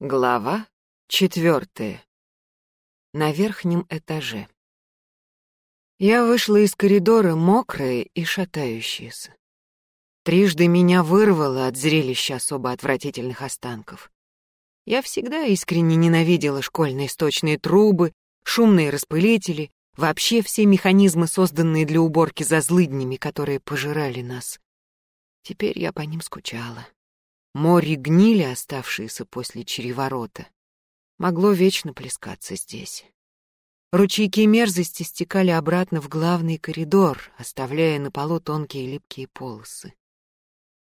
Глава четвертая. На верхнем этаже. Я вышла из коридора мокрая и шатающаяся. Трижды меня вырвало от зрелища особо отвратительных останков. Я всегда искренне ненавидела школьные сточные трубы, шумные распылители, вообще все механизмы, созданные для уборки за злыднями, которые пожирали нас. Теперь я по ним скучала. Море гнили, оставшиеся после череворота, могло вечно плескаться здесь. Ручейки мерзости стекали обратно в главный коридор, оставляя на полу тонкие липкие полосы.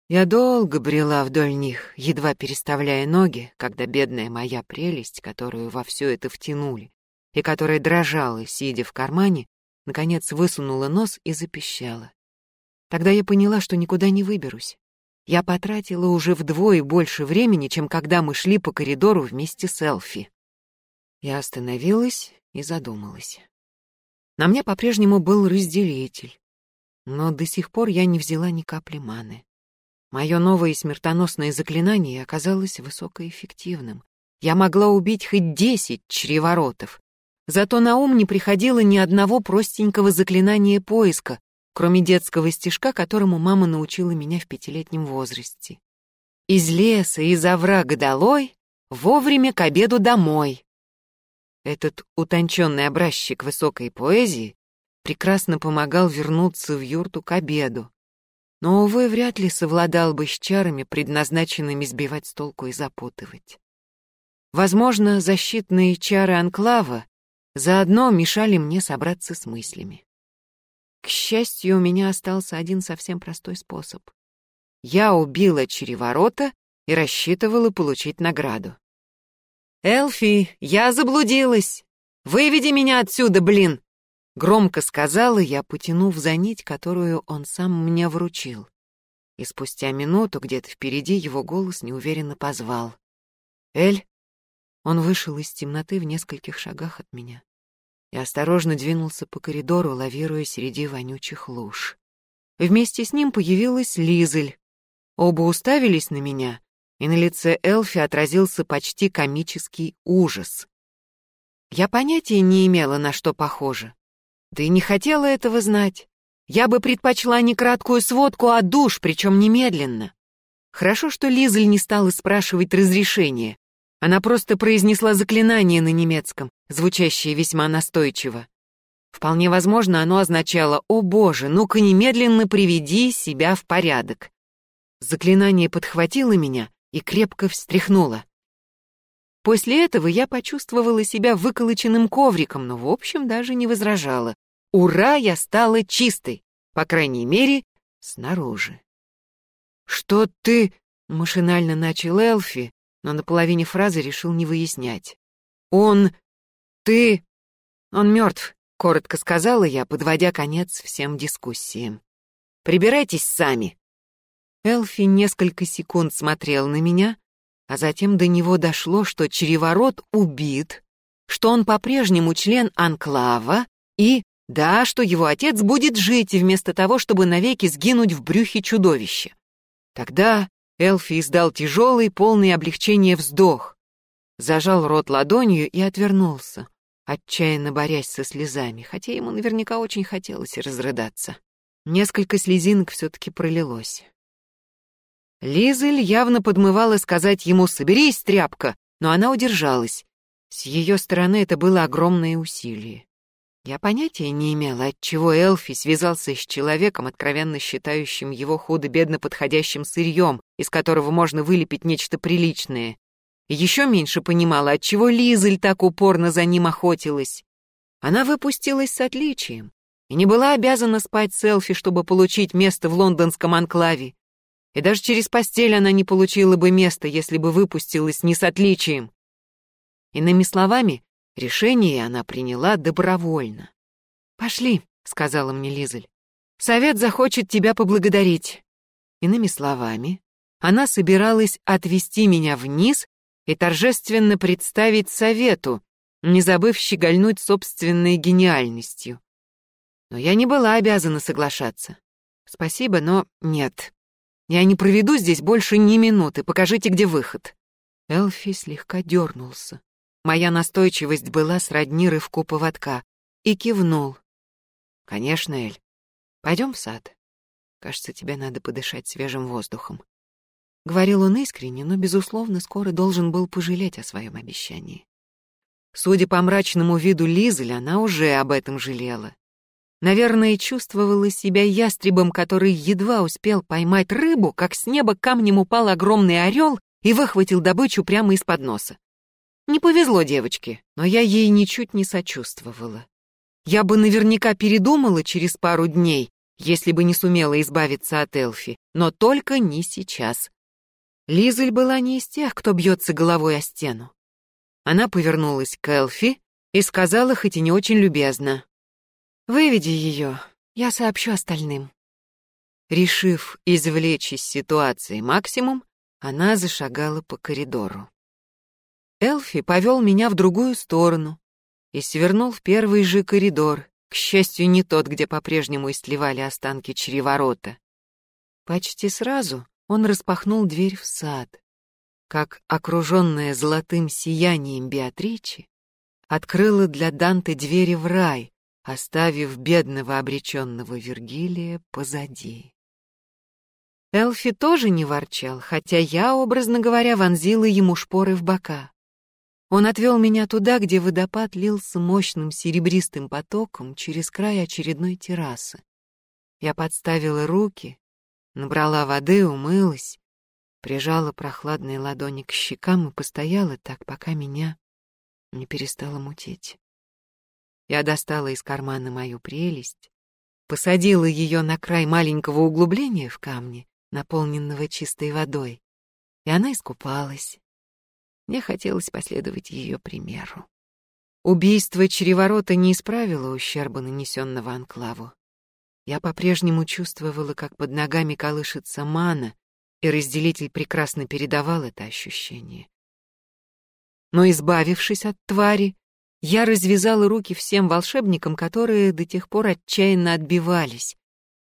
Я долго брела вдоль них, едва переставляя ноги, когда бедная моя прелесть, которую во все это втянули, и которая дрожала, сидя в кармане, наконец высунула нос и запищала. Тогда я поняла, что никуда не выберусь. Я потратила уже вдвое больше времени, чем когда мы шли по коридору вместе с Элфи. Я остановилась и задумалась. На мне по-прежнему был разделитель, но до сих пор я не взяла ни капли маны. Мое новое смертоносное заклинание оказалось высокоэффективным. Я могла убить хоть десять чреворотов. Зато на ум не приходило ни одного простенького заклинания поиска, кроме детского стишка, которому мама научила меня в пятилетнем возрасте. «Из леса, из оврага долой, вовремя к обеду домой». Этот утонченный образчик высокой поэзии прекрасно помогал вернуться в юрту к обеду, но, увы, вряд ли совладал бы с чарами, предназначенными сбивать с толку и запутывать. Возможно, защитные чары Анклава заодно мешали мне собраться с мыслями. К счастью, у меня остался один совсем простой способ. Я убила череворота и рассчитывала получить награду. «Элфи, я заблудилась! Выведи меня отсюда, блин!» Громко сказала я, потянув за нить, которую он сам мне вручил. И спустя минуту где-то впереди его голос неуверенно позвал. «Эль?» Он вышел из темноты в нескольких шагах от меня и осторожно двинулся по коридору, лавируя среди вонючих луж. Вместе с ним появилась Лизель. Оба уставились на меня, и на лице Элфи отразился почти комический ужас. Я понятия не имела, на что похоже. Да не хотела этого знать. Я бы предпочла не краткую сводку, а душ, причем немедленно. Хорошо, что Лизель не стала спрашивать разрешения. Она просто произнесла заклинание на немецком, звучащее весьма настойчиво. Вполне возможно, оно означало «О боже, ну-ка немедленно приведи себя в порядок». Заклинание подхватило меня и крепко встряхнуло. После этого я почувствовала себя выколоченным ковриком, но в общем даже не возражала. Ура, я стала чистой, по крайней мере, снаружи. «Что ты...» — машинально начал Элфи, но на половине фразы решил не выяснять. «Он... ты... он мертв», — коротко сказала я, подводя конец всем дискуссиям. «Прибирайтесь сами». Элфи несколько секунд смотрел на меня, а затем до него дошло, что Череворот убит, что он по-прежнему член Анклава и, да, что его отец будет жить вместо того, чтобы навеки сгинуть в брюхе чудовища. Тогда Элфи издал тяжелый, полный облегчения вздох, зажал рот ладонью и отвернулся, отчаянно борясь со слезами, хотя ему наверняка очень хотелось разрыдаться. Несколько слезинок все-таки пролилось. Лизель явно подмывала сказать ему «соберись, тряпка», но она удержалась. С ее стороны это было огромное усилие. Я понятия не имела, отчего Элфи связался с человеком, откровенно считающим его худо-бедно подходящим сырьем, из которого можно вылепить нечто приличное. Еще меньше понимала, отчего Лизель так упорно за ним охотилась. Она выпустилась с отличием и не была обязана спать с Элфи, чтобы получить место в лондонском анклаве. И даже через постель она не получила бы места, если бы выпустилась не с отличием. Иными словами, Решение она приняла добровольно. «Пошли», — сказала мне Лизель. «Совет захочет тебя поблагодарить». Иными словами, она собиралась отвести меня вниз и торжественно представить совету, не забыв щегольнуть собственной гениальностью. Но я не была обязана соглашаться. Спасибо, но нет. Я не проведу здесь больше ни минуты, покажите, где выход. Элфи слегка дернулся. Моя настойчивость была сродни рывку поводка. И кивнул. «Конечно, Эль. Пойдем в сад. Кажется, тебе надо подышать свежим воздухом». Говорил он искренне, но, безусловно, скоро должен был пожалеть о своем обещании. Судя по мрачному виду Лизель, она уже об этом жалела. Наверное, чувствовала себя ястребом, который едва успел поймать рыбу, как с неба камнем упал огромный орел и выхватил добычу прямо из-под носа. Не повезло девочке, но я ей ничуть не сочувствовала. Я бы наверняка передумала через пару дней, если бы не сумела избавиться от Элфи, но только не сейчас. Лизель была не из тех, кто бьется головой о стену. Она повернулась к Элфи и сказала, хоть и не очень любезно, Выведи ее, я сообщу остальным. Решив извлечь из ситуации максимум, она зашагала по коридору. Элфи повел меня в другую сторону и свернул в первый же коридор, к счастью, не тот, где по-прежнему истлевали останки череворота. Почти сразу он распахнул дверь в сад. Как окруженная золотым сиянием Беатричи, открыла для Данте двери в рай, оставив бедного обреченного Вергилия позади. Элфи тоже не ворчал, хотя я, образно говоря, вонзила ему шпоры в бока. Он отвел меня туда, где водопад лился мощным серебристым потоком через край очередной террасы. Я подставила руки, набрала воды, умылась, прижала прохладные ладони к щекам и постояла так, пока меня не перестало мутить. Я достала из кармана мою прелесть, посадила ее на край маленького углубления в камне, наполненного чистой водой, и она искупалась. Мне хотелось последовать ее примеру. Убийство череворота не исправило ущерба, нанесенного анклаву. Я по-прежнему чувствовала, как под ногами колышется мана, и разделитель прекрасно передавал это ощущение. Но, избавившись от твари, я развязала руки всем волшебникам, которые до тех пор отчаянно отбивались,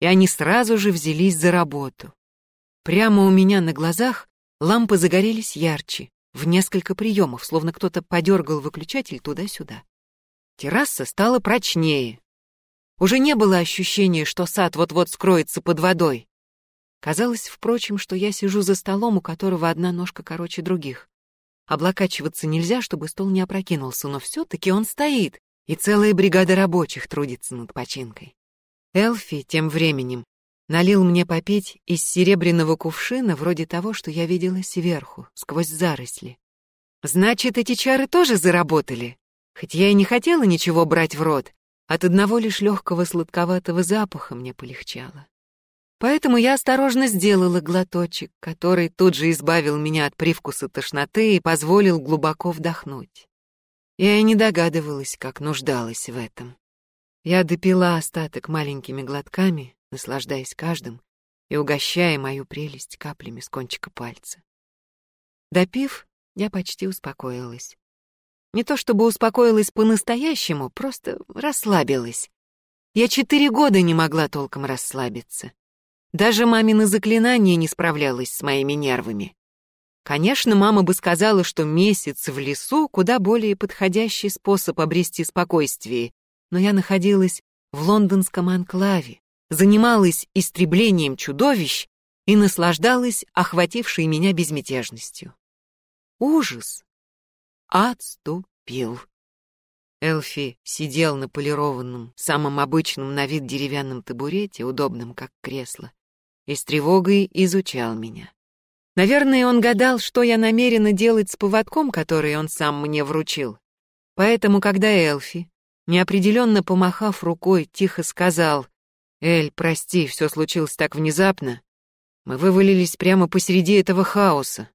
и они сразу же взялись за работу. Прямо у меня на глазах лампы загорелись ярче, в несколько приемов, словно кто-то подергал выключатель туда-сюда. Терраса стала прочнее. Уже не было ощущения, что сад вот-вот скроется под водой. Казалось, впрочем, что я сижу за столом, у которого одна ножка короче других. Облокачиваться нельзя, чтобы стол не опрокинулся, но все-таки он стоит, и целая бригада рабочих трудится над починкой. Элфи тем временем налил мне попить из серебряного кувшина, вроде того, что я видела сверху, сквозь заросли. Значит, эти чары тоже заработали. Хоть я и не хотела ничего брать в рот, от одного лишь легкого сладковатого запаха мне полегчало. Поэтому я осторожно сделала глоточек, который тут же избавил меня от привкуса тошноты и позволил глубоко вдохнуть. Я и не догадывалась, как нуждалась в этом. Я допила остаток маленькими глотками, наслаждаясь каждым и угощая мою прелесть каплями с кончика пальца. Допив, я почти успокоилась. Не то чтобы успокоилась по-настоящему, просто расслабилась. Я четыре года не могла толком расслабиться. Даже мамина заклинание не справлялось с моими нервами. Конечно, мама бы сказала, что месяц в лесу куда более подходящий способ обрести спокойствие, но я находилась в лондонском анклаве, занималась истреблением чудовищ и наслаждалась охватившей меня безмятежностью. Ужас отступил. Элфи сидел на полированном, самом обычном на вид деревянном табурете, удобном как кресло, и с тревогой изучал меня. Наверное, он гадал, что я намерена делать с поводком, который он сам мне вручил. Поэтому, когда Элфи, неопределенно помахав рукой, тихо сказал, «Эль, прости, все случилось так внезапно. Мы вывалились прямо посреди этого хаоса».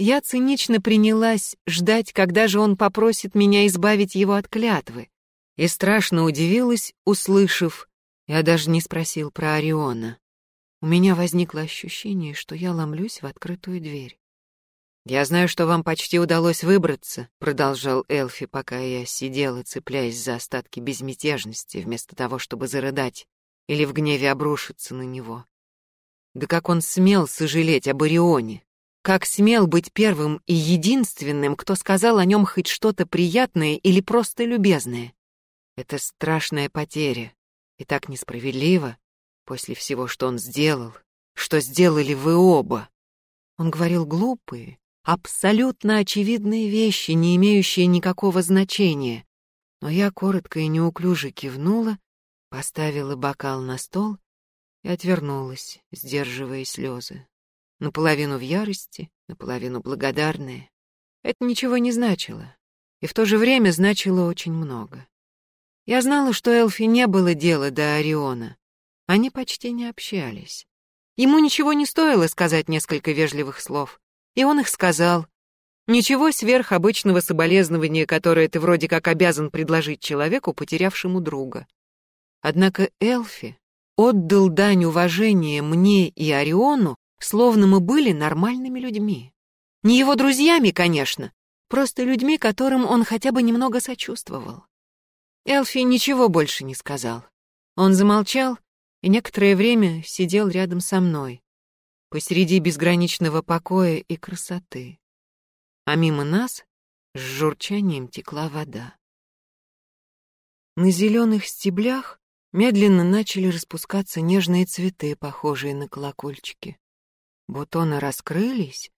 Я цинично принялась ждать, когда же он попросит меня избавить его от клятвы, и страшно удивилась, услышав, я даже не спросил про Ориона. У меня возникло ощущение, что я ломлюсь в открытую дверь. «Я знаю, что вам почти удалось выбраться», — продолжал Элфи, пока я сидела, цепляясь за остатки безмятежности, вместо того, чтобы зарыдать или в гневе обрушиться на него. Да как он смел сожалеть об Орионе? Как смел быть первым и единственным, кто сказал о нем хоть что-то приятное или просто любезное. Это страшная потеря, и так несправедливо, после всего, что он сделал, что сделали вы оба. Он говорил глупые, абсолютно очевидные вещи, не имеющие никакого значения. Но я коротко и неуклюже кивнула, поставила бокал на стол и отвернулась, сдерживая слезы наполовину в ярости, наполовину благодарная. Это ничего не значило, и в то же время значило очень много. Я знала, что Элфи не было дела до Ориона. Они почти не общались. Ему ничего не стоило сказать несколько вежливых слов, и он их сказал. Ничего сверх обычного соболезнования, которое ты вроде как обязан предложить человеку, потерявшему друга. Однако Элфи отдал дань уважения мне и Ориону словно мы были нормальными людьми. Не его друзьями, конечно, просто людьми, которым он хотя бы немного сочувствовал. Элфи ничего больше не сказал. Он замолчал и некоторое время сидел рядом со мной, посреди безграничного покоя и красоты. А мимо нас с журчанием текла вода. На зеленых стеблях медленно начали распускаться нежные цветы, похожие на колокольчики. Бутоны раскрылись,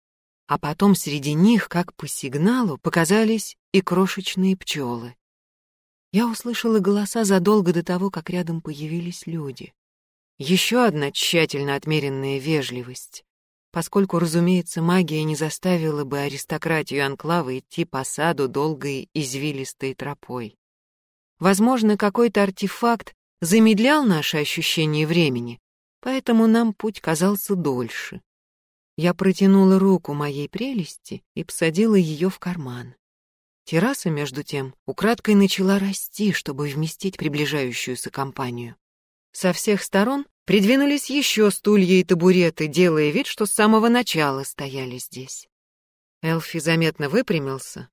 а потом среди них, как по сигналу, показались и крошечные пчелы. Я услышала голоса задолго до того, как рядом появились люди. Еще одна тщательно отмеренная вежливость, поскольку, разумеется, магия не заставила бы аристократию Анклава идти по саду долгой извилистой тропой. Возможно, какой-то артефакт замедлял наше ощущение времени, поэтому нам путь казался дольше. Я протянула руку моей прелести и посадила ее в карман. Терраса, между тем, украдкой начала расти, чтобы вместить приближающуюся компанию. Со всех сторон придвинулись еще стулья и табуреты, делая вид, что с самого начала стояли здесь. Элфи заметно выпрямился.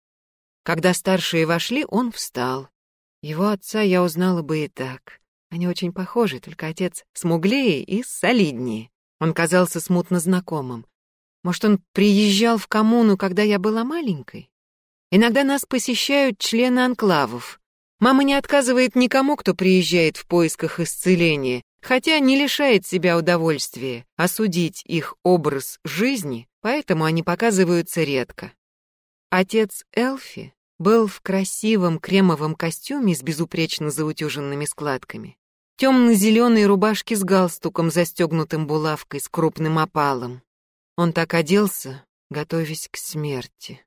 Когда старшие вошли, он встал. Его отца я узнала бы и так. Они очень похожи, только отец смуглее и солиднее. Он казался смутно знакомым. Может, он приезжал в коммуну, когда я была маленькой? Иногда нас посещают члены анклавов. Мама не отказывает никому, кто приезжает в поисках исцеления, хотя не лишает себя удовольствия осудить их образ жизни, поэтому они показываются редко. Отец Элфи был в красивом кремовом костюме с безупречно заутюженными складками, темно-зеленой рубашке с галстуком, застегнутым булавкой с крупным опалом. Он так оделся, готовясь к смерти.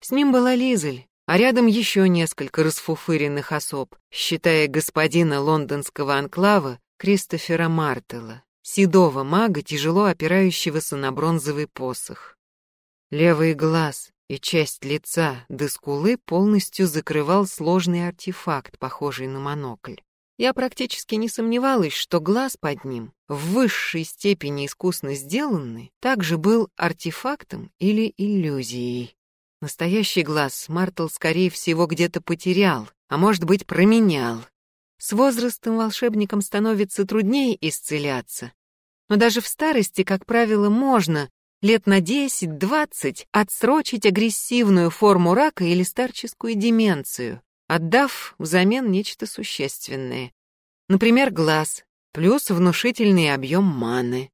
С ним была Лизель, а рядом еще несколько расфуфыренных особ, считая господина лондонского анклава Кристофера Мартела, седого мага, тяжело опирающегося на бронзовый посох. Левый глаз и часть лица до скулы полностью закрывал сложный артефакт, похожий на монокль. Я практически не сомневалась, что глаз под ним, в высшей степени искусно сделанный, также был артефактом или иллюзией. Настоящий глаз Мартл, скорее всего, где-то потерял, а может быть, променял. С возрастом волшебникам становится труднее исцеляться. Но даже в старости, как правило, можно лет на 10-20 отсрочить агрессивную форму рака или старческую деменцию отдав взамен нечто существенное. Например, глаз, плюс внушительный объем маны.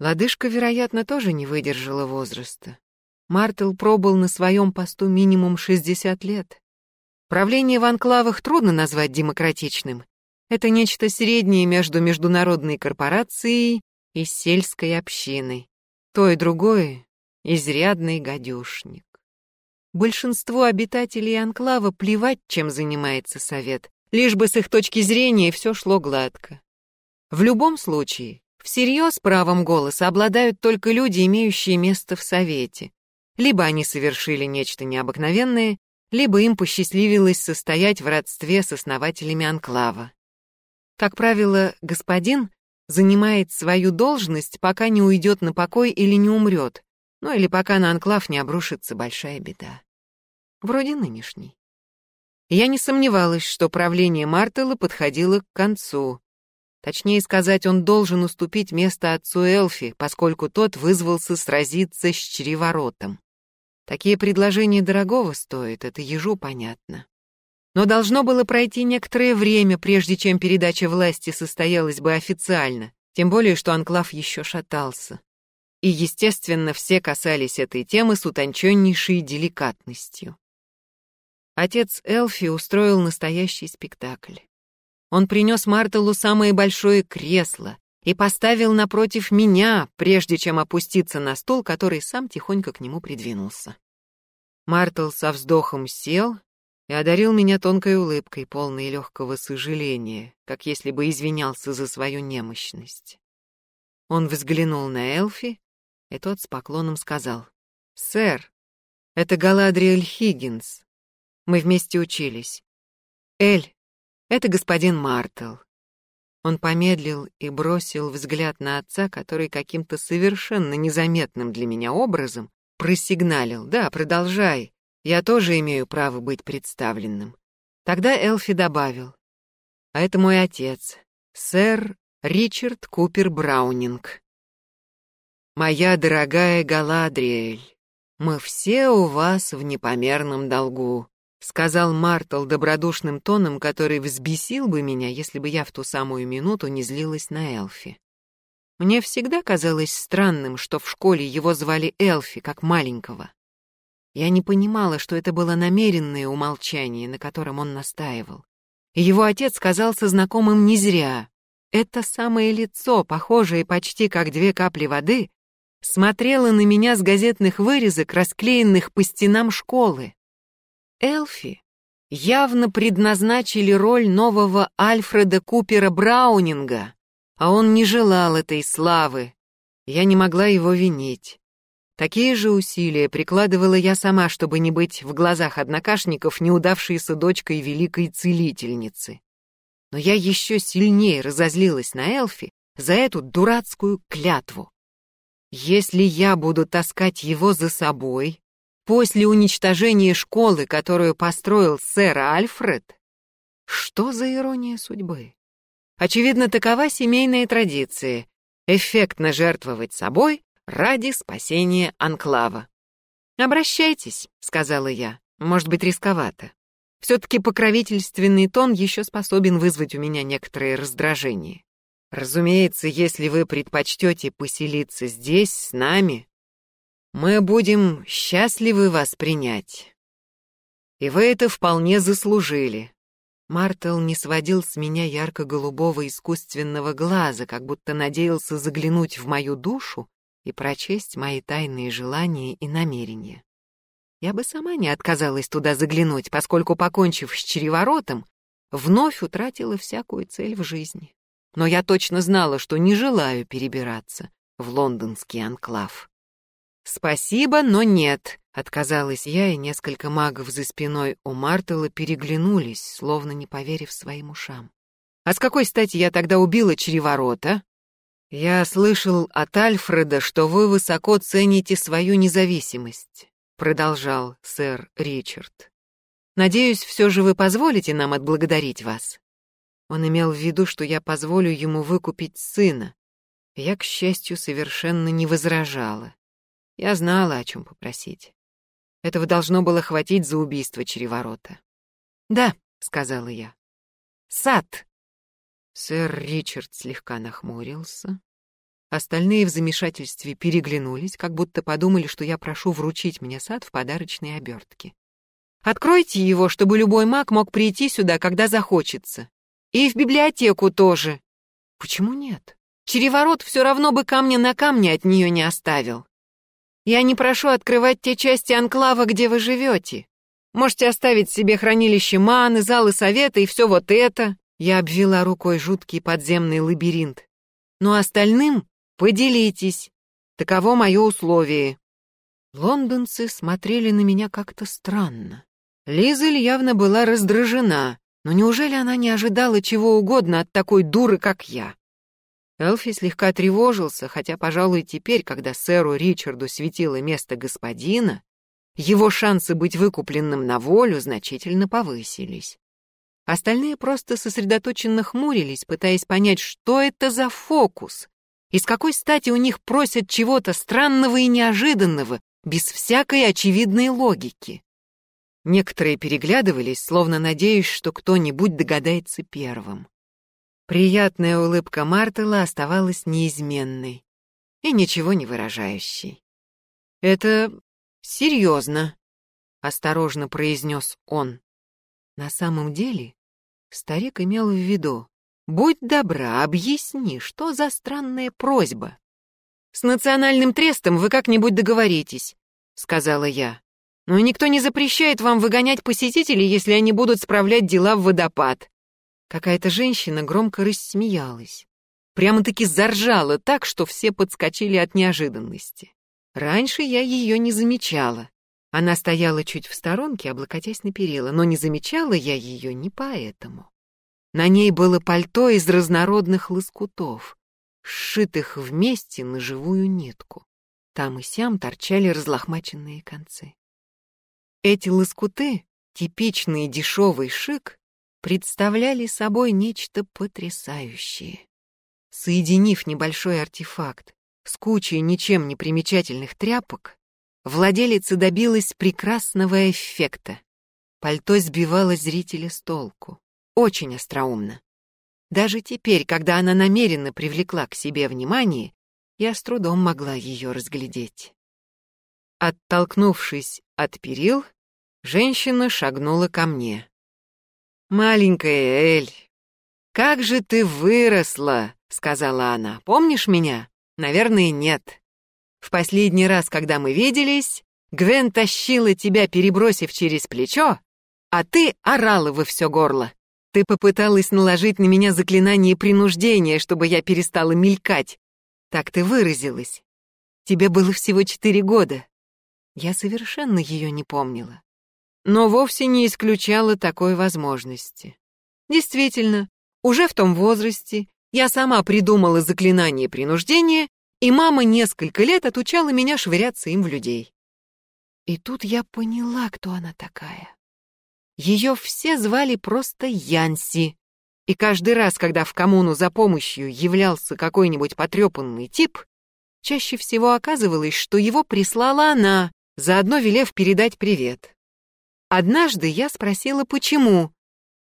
Лодыжка, вероятно, тоже не выдержала возраста. Мартел пробыл на своем посту минимум 60 лет. Правление в анклавах трудно назвать демократичным. Это нечто среднее между международной корпорацией и сельской общиной. То и другое — изрядный гадюшник. Большинству обитателей анклава плевать, чем занимается совет, лишь бы с их точки зрения все шло гладко. В любом случае, всерьез правом голоса обладают только люди, имеющие место в совете. Либо они совершили нечто необыкновенное, либо им посчастливилось состоять в родстве с основателями анклава. Как правило, господин занимает свою должность, пока не уйдет на покой или не умрет, ну или пока на анклав не обрушится большая беда вроде нынешней. Я не сомневалась, что правление Мартела подходило к концу, Точнее сказать, он должен уступить место отцу Элфи, поскольку тот вызвался сразиться с чреворотом. Такие предложения дорогого стоят, это ежу понятно. Но должно было пройти некоторое время, прежде чем передача власти состоялась бы официально, тем более, что анклав еще шатался. И, естественно, все касались этой темы с утонченнейшей деликатностью. Отец Элфи устроил настоящий спектакль. Он принес Мартелу самое большое кресло и поставил напротив меня, прежде чем опуститься на стул, который сам тихонько к нему придвинулся. Мартел со вздохом сел и одарил меня тонкой улыбкой, полной легкого сожаления, как если бы извинялся за свою немощность. Он взглянул на Элфи, и тот с поклоном сказал, «Сэр, это Галадриэль Хиггинс. Мы вместе учились. Эль, это господин Мартел». Он помедлил и бросил взгляд на отца, который каким-то совершенно незаметным для меня образом просигналил. «Да, продолжай. Я тоже имею право быть представленным. Тогда Элфи добавил. А это мой отец, сэр Ричард Купер Браунинг. Моя дорогая Галадриэль, мы все у вас в непомерном долгу, сказал Мартл добродушным тоном, который взбесил бы меня, если бы я в ту самую минуту не злилась на Элфи. Мне всегда казалось странным, что в школе его звали Элфи, как маленького. Я не понимала, что это было намеренное умолчание, на котором он настаивал. Его отец казался знакомым не зря. Это самое лицо, похожее почти как две капли воды, смотрело на меня с газетных вырезок, расклеенных по стенам школы. Элфи явно предназначили роль нового Альфреда Купера Браунинга, а он не желал этой славы. Я не могла его винить. Такие же усилия прикладывала я сама, чтобы не быть в глазах однокашников неудавшейся дочкой великой целительницы. Но я еще сильнее разозлилась на Элфи за эту дурацкую клятву. Если я буду таскать его за собой после уничтожения школы, которую построил сэр Альфред, что за ирония судьбы? Очевидно, такова семейная традиция — эффектно жертвовать собой ради спасения анклава. «Обращайтесь», — сказала я. «Может быть, рисковато. Все-таки покровительственный тон еще способен вызвать у меня некоторое раздражение. Разумеется, если вы предпочтете поселиться здесь, с нами, мы будем счастливы вас принять. И вы это вполне заслужили». Мартел не сводил с меня ярко-голубого искусственного глаза, как будто надеялся заглянуть в мою душу и прочесть мои тайные желания и намерения. Я бы сама не отказалась туда заглянуть, поскольку, покончив с чреворотом, вновь утратила всякую цель в жизни. Но я точно знала, что не желаю перебираться в лондонский анклав. «Спасибо, но нет», — отказалась я, и несколько магов за спиной у Мартела переглянулись, словно не поверив своим ушам. «А с какой стати я тогда убила чреворота?» «Я слышал от Альфреда, что вы высоко цените свою независимость», — продолжал сэр Ричард. «Надеюсь, все же вы позволите нам отблагодарить вас». Он имел в виду, что я позволю ему выкупить сына. Я, к счастью, совершенно не возражала. Я знала, о чем попросить. Этого должно было хватить за убийство Череворота. «Да», — сказала я. «Сад!» Сэр Ричард слегка нахмурился. Остальные в замешательстве переглянулись, как будто подумали, что я прошу вручить мне сад в подарочной обертке. «Откройте его, чтобы любой маг мог прийти сюда, когда захочется. И в библиотеку тоже». «Почему нет? Череворот все равно бы камня на камне от нее не оставил. Я не прошу открывать те части анклава, где вы живете. Можете оставить себе хранилище маны, залы совета и все вот это. Я обвела рукой жуткий подземный лабиринт. Но остальным поделитесь. Таково мое условие. Лондонцы смотрели на меня как-то странно. Лизель явно была раздражена, но неужели она не ожидала чего угодно от такой дуры, как я? Элфи слегка тревожился, хотя, пожалуй, теперь, когда сэру Ричарду светило место господина, его шансы быть выкупленным на волю значительно повысились. Остальные просто сосредоточенно хмурились, пытаясь понять, что это за фокус, и с какой стати у них просят чего-то странного и неожиданного, без всякой очевидной логики. Некоторые переглядывались, словно надеясь, что кто-нибудь догадается первым. Приятная улыбка Мартела оставалась неизменной и ничего не выражающей. «Это серьезно», — осторожно произнес он. На самом деле старик имел в виду, «Будь добра, объясни, что за странная просьба?» «С национальным трестом вы как-нибудь договоритесь», — сказала я. «Но никто не запрещает вам выгонять посетителей, если они будут справлять дела в водопад». Какая-то женщина громко рассмеялась. Прямо-таки заржала так, что все подскочили от неожиданности. Раньше я ее не замечала. Она стояла чуть в сторонке, облокотясь на перила, но не замечала я ее не поэтому. На ней было пальто из разнородных лоскутов, сшитых вместе на живую нитку. Там и сям торчали разлохмаченные концы. Эти лоскуты, типичный дешевый шик, представляли собой нечто потрясающее. Соединив небольшой артефакт с кучей ничем не примечательных тряпок, владелица добилась прекрасного эффекта. Пальто сбивало зрителя с толку. Очень остроумно. Даже теперь, когда она намеренно привлекла к себе внимание, я с трудом могла ее разглядеть. Оттолкнувшись от перил, женщина шагнула ко мне. «Маленькая Эль, как же ты выросла!» — сказала она. «Помнишь меня? Наверное, нет. В последний раз, когда мы виделись, Гвен тащила тебя, перебросив через плечо, а ты орала во все горло. Ты попыталась наложить на меня заклинание принуждения, чтобы я перестала мелькать. Так ты выразилась. Тебе было всего четыре года. Я совершенно ее не помнила. Но вовсе не исключала такой возможности. Действительно, уже в том возрасте я сама придумала заклинание принуждения, и мама несколько лет отучала меня швыряться им в людей. И тут я поняла, кто она такая. Ее все звали просто Янси. И каждый раз, когда в коммуну за помощью являлся какой-нибудь потрепанный тип, чаще всего оказывалось, что его прислала она, заодно велев передать привет. Однажды я спросила, почему,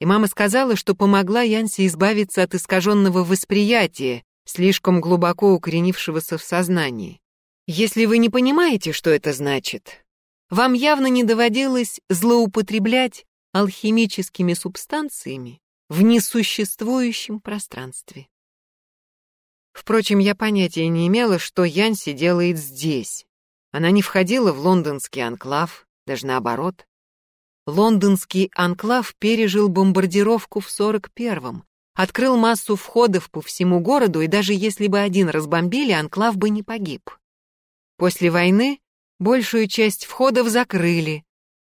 и мама сказала, что помогла Янси избавиться от искаженного восприятия, слишком глубоко укоренившегося в сознании. Если вы не понимаете, что это значит, вам явно не доводилось злоупотреблять алхимическими субстанциями в несуществующем пространстве. Впрочем, я понятия не имела, что Янси делает здесь. Она не входила в лондонский анклав, даже наоборот. Лондонский анклав пережил бомбардировку в 41-м, открыл массу входов по всему городу, и даже если бы один разбомбили, анклав бы не погиб. После войны большую часть входов закрыли,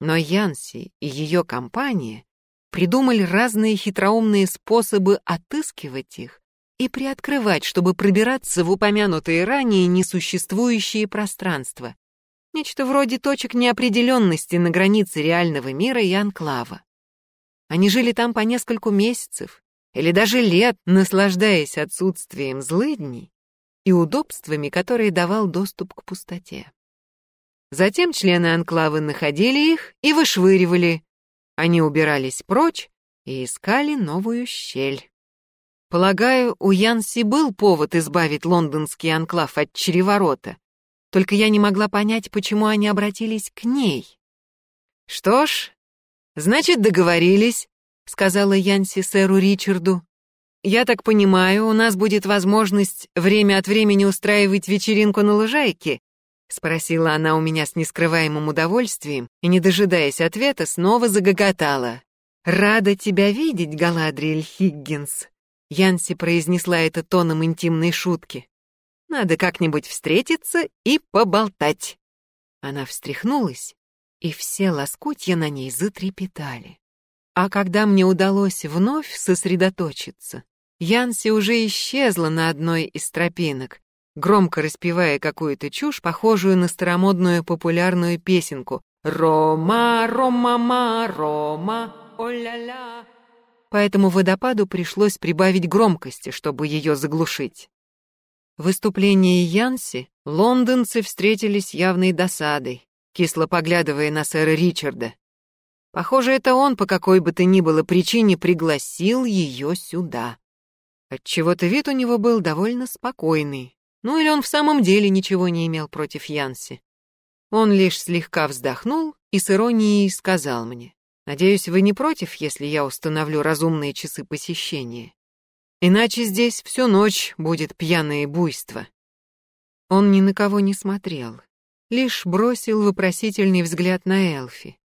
но Янси и ее компания придумали разные хитроумные способы отыскивать их и приоткрывать, чтобы пробираться в упомянутые ранее несуществующие пространства. Нечто вроде точек неопределенности на границе реального мира и анклава. Они жили там по нескольку месяцев или даже лет, наслаждаясь отсутствием злыдней и удобствами, которые давал доступ к пустоте. Затем члены анклава находили их и вышвыривали. Они убирались прочь и искали новую щель. Полагаю, у Янси был повод избавить лондонский анклав от череворота. Только я не могла понять, почему они обратились к ней. «Что ж, значит, договорились», — сказала Янси сэру Ричарду. «Я так понимаю, у нас будет возможность время от времени устраивать вечеринку на лужайке, — спросила она у меня с нескрываемым удовольствием и, не дожидаясь ответа, снова загоготала. «Рада тебя видеть, Галадриэль Хиггинс!» Янси произнесла это тоном интимной шутки. «Надо как-нибудь встретиться и поболтать!» Она встряхнулась, и все лоскутья на ней затрепетали. А когда мне удалось вновь сосредоточиться, Янси уже исчезла на одной из тропинок, громко распевая какую-то чушь, похожую на старомодную популярную песенку «Рома, Рома, ма, Рома, о-ля-ля». поэтому водопаду пришлось прибавить громкости, чтобы ее заглушить. В выступлении Янси лондонцы встретились явной досадой, кисло поглядывая на сэра Ричарда. Похоже, это он по какой бы то ни было причине пригласил ее сюда. Отчего-то вид у него был довольно спокойный. Ну или он в самом деле ничего не имел против Янси. Он лишь слегка вздохнул и с иронией сказал мне, «Надеюсь, вы не против, если я установлю разумные часы посещения? Иначе здесь всю ночь будет пьяное буйство». Он ни на кого не смотрел, лишь бросил вопросительный взгляд на Элфи.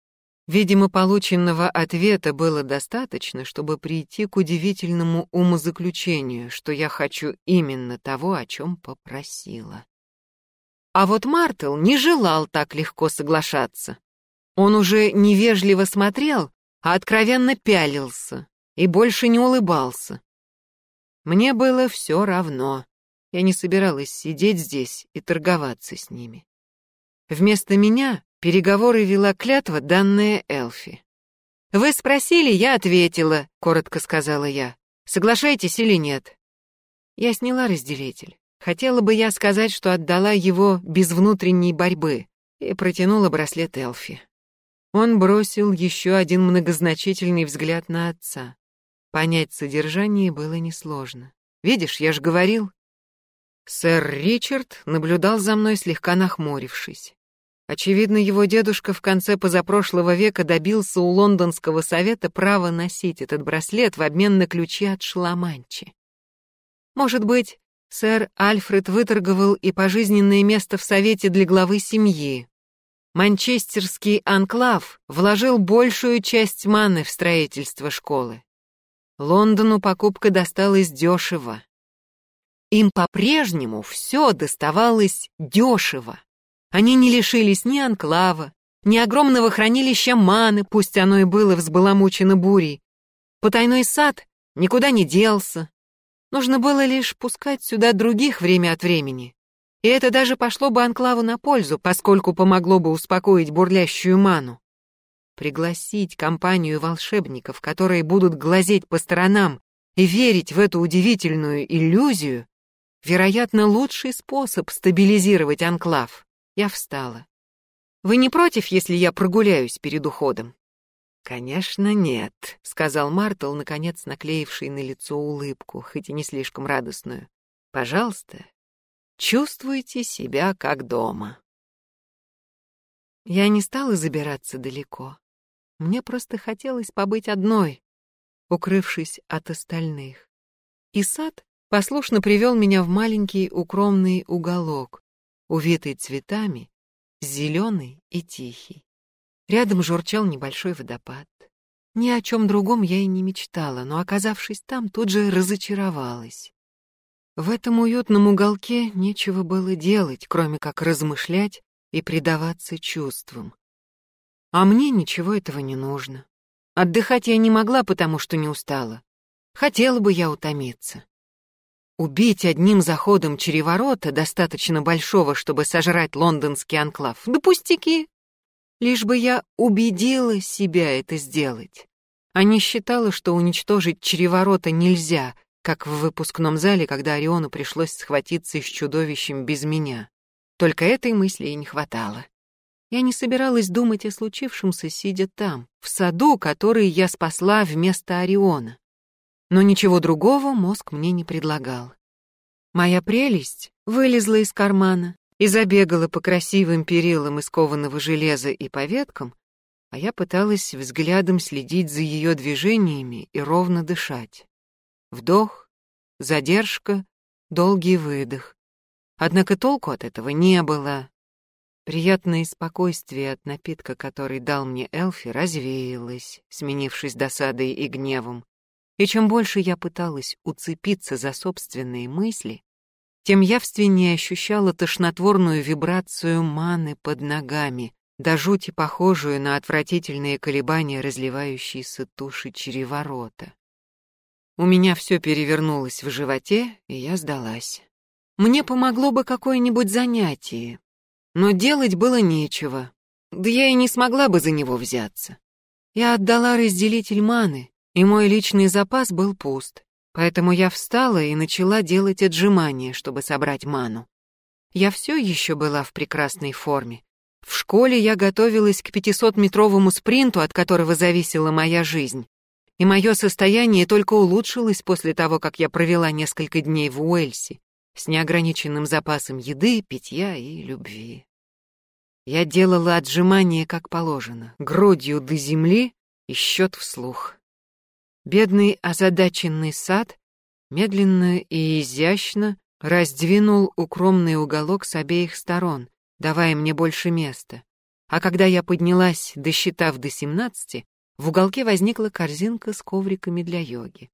Видимо, полученного ответа было достаточно, чтобы прийти к удивительному умозаключению, что я хочу именно того, о чем попросила. А вот Мартел не желал так легко соглашаться. Он уже невежливо смотрел, а откровенно пялился и больше не улыбался. Мне было все равно. Я не собиралась сидеть здесь и торговаться с ними. Вместо меня Переговоры вела клятва, данная Элфи. «Вы спросили, я ответила», — коротко сказала я. «Соглашаетесь или нет?» Я сняла разделитель. Хотела бы я сказать, что отдала его без внутренней борьбы, и протянула браслет Элфи. Он бросил еще один многозначительный взгляд на отца. Понять содержание было несложно. «Видишь, я же говорил». Сэр Ричард наблюдал за мной, слегка нахмурившись. Очевидно, его дедушка в конце позапрошлого века добился у лондонского совета права носить этот браслет в обмен на ключи от Шламанчи. Может быть, сэр Альфред выторговал и пожизненное место в совете для главы семьи. Манчестерский анклав вложил большую часть маны в строительство школы. Лондону покупка досталась дешево. Им по-прежнему все доставалось дешево. Они не лишились ни анклава, ни огромного хранилища маны, пусть оно и было взбаламучено бурей. Потайной сад никуда не делся. Нужно было лишь пускать сюда других время от времени. И это даже пошло бы анклаву на пользу, поскольку помогло бы успокоить бурлящую ману. Пригласить компанию волшебников, которые будут глазеть по сторонам и верить в эту удивительную иллюзию, вероятно, лучший способ стабилизировать анклав. Я встала. «Вы не против, если я прогуляюсь перед уходом?» «Конечно, нет», — сказал Мартл, наконец наклеивший на лицо улыбку, хоть и не слишком радостную. «Пожалуйста, чувствуйте себя как дома». Я не стала забираться далеко. Мне просто хотелось побыть одной, укрывшись от остальных. И сад послушно привел меня в маленький укромный уголок, увитый цветами, зеленый и тихий. Рядом журчал небольшой водопад. Ни о чем другом я и не мечтала, но, оказавшись там, тут же разочаровалась. В этом уютном уголке нечего было делать, кроме как размышлять и предаваться чувствам. А мне ничего этого не нужно. Отдыхать я не могла, потому что не устала. Хотела бы я утомиться. Убить одним заходом череворота, достаточно большого, чтобы сожрать лондонский анклав, да пустяки. Лишь бы я убедила себя это сделать, а не считала, что уничтожить череворота нельзя, как в выпускном зале, когда Ориону пришлось схватиться с чудовищем без меня. Только этой мысли и не хватало. Я не собиралась думать о случившемся, сидя там, в саду, который я спасла вместо Ориона но ничего другого мозг мне не предлагал. Моя прелесть вылезла из кармана и забегала по красивым перилам из кованого железа и по веткам, а я пыталась взглядом следить за ее движениями и ровно дышать. Вдох, задержка, долгий выдох. Однако толку от этого не было. Приятное спокойствие от напитка, который дал мне Элфи, развеялось, сменившись досадой и гневом. И чем больше я пыталась уцепиться за собственные мысли, тем явственнее ощущала тошнотворную вибрацию маны под ногами, до жути похожую на отвратительные колебания разливающейся туши череворота. У меня все перевернулось в животе, и я сдалась. Мне помогло бы какое-нибудь занятие, но делать было нечего, да я и не смогла бы за него взяться. Я отдала разделитель маны, и мой личный запас был пуст, поэтому я встала и начала делать отжимания, чтобы собрать ману. Я все еще была в прекрасной форме. В школе я готовилась к 500-метровому спринту, от которого зависела моя жизнь. И мое состояние только улучшилось после того, как я провела несколько дней в Уэльсе с неограниченным запасом еды, питья и любви. Я делала отжимания как положено, грудью до земли и счет вслух. Бедный озадаченный сад медленно и изящно раздвинул укромный уголок с обеих сторон, давая мне больше места. А когда я поднялась, досчитав до семнадцати, в уголке возникла корзинка с ковриками для йоги.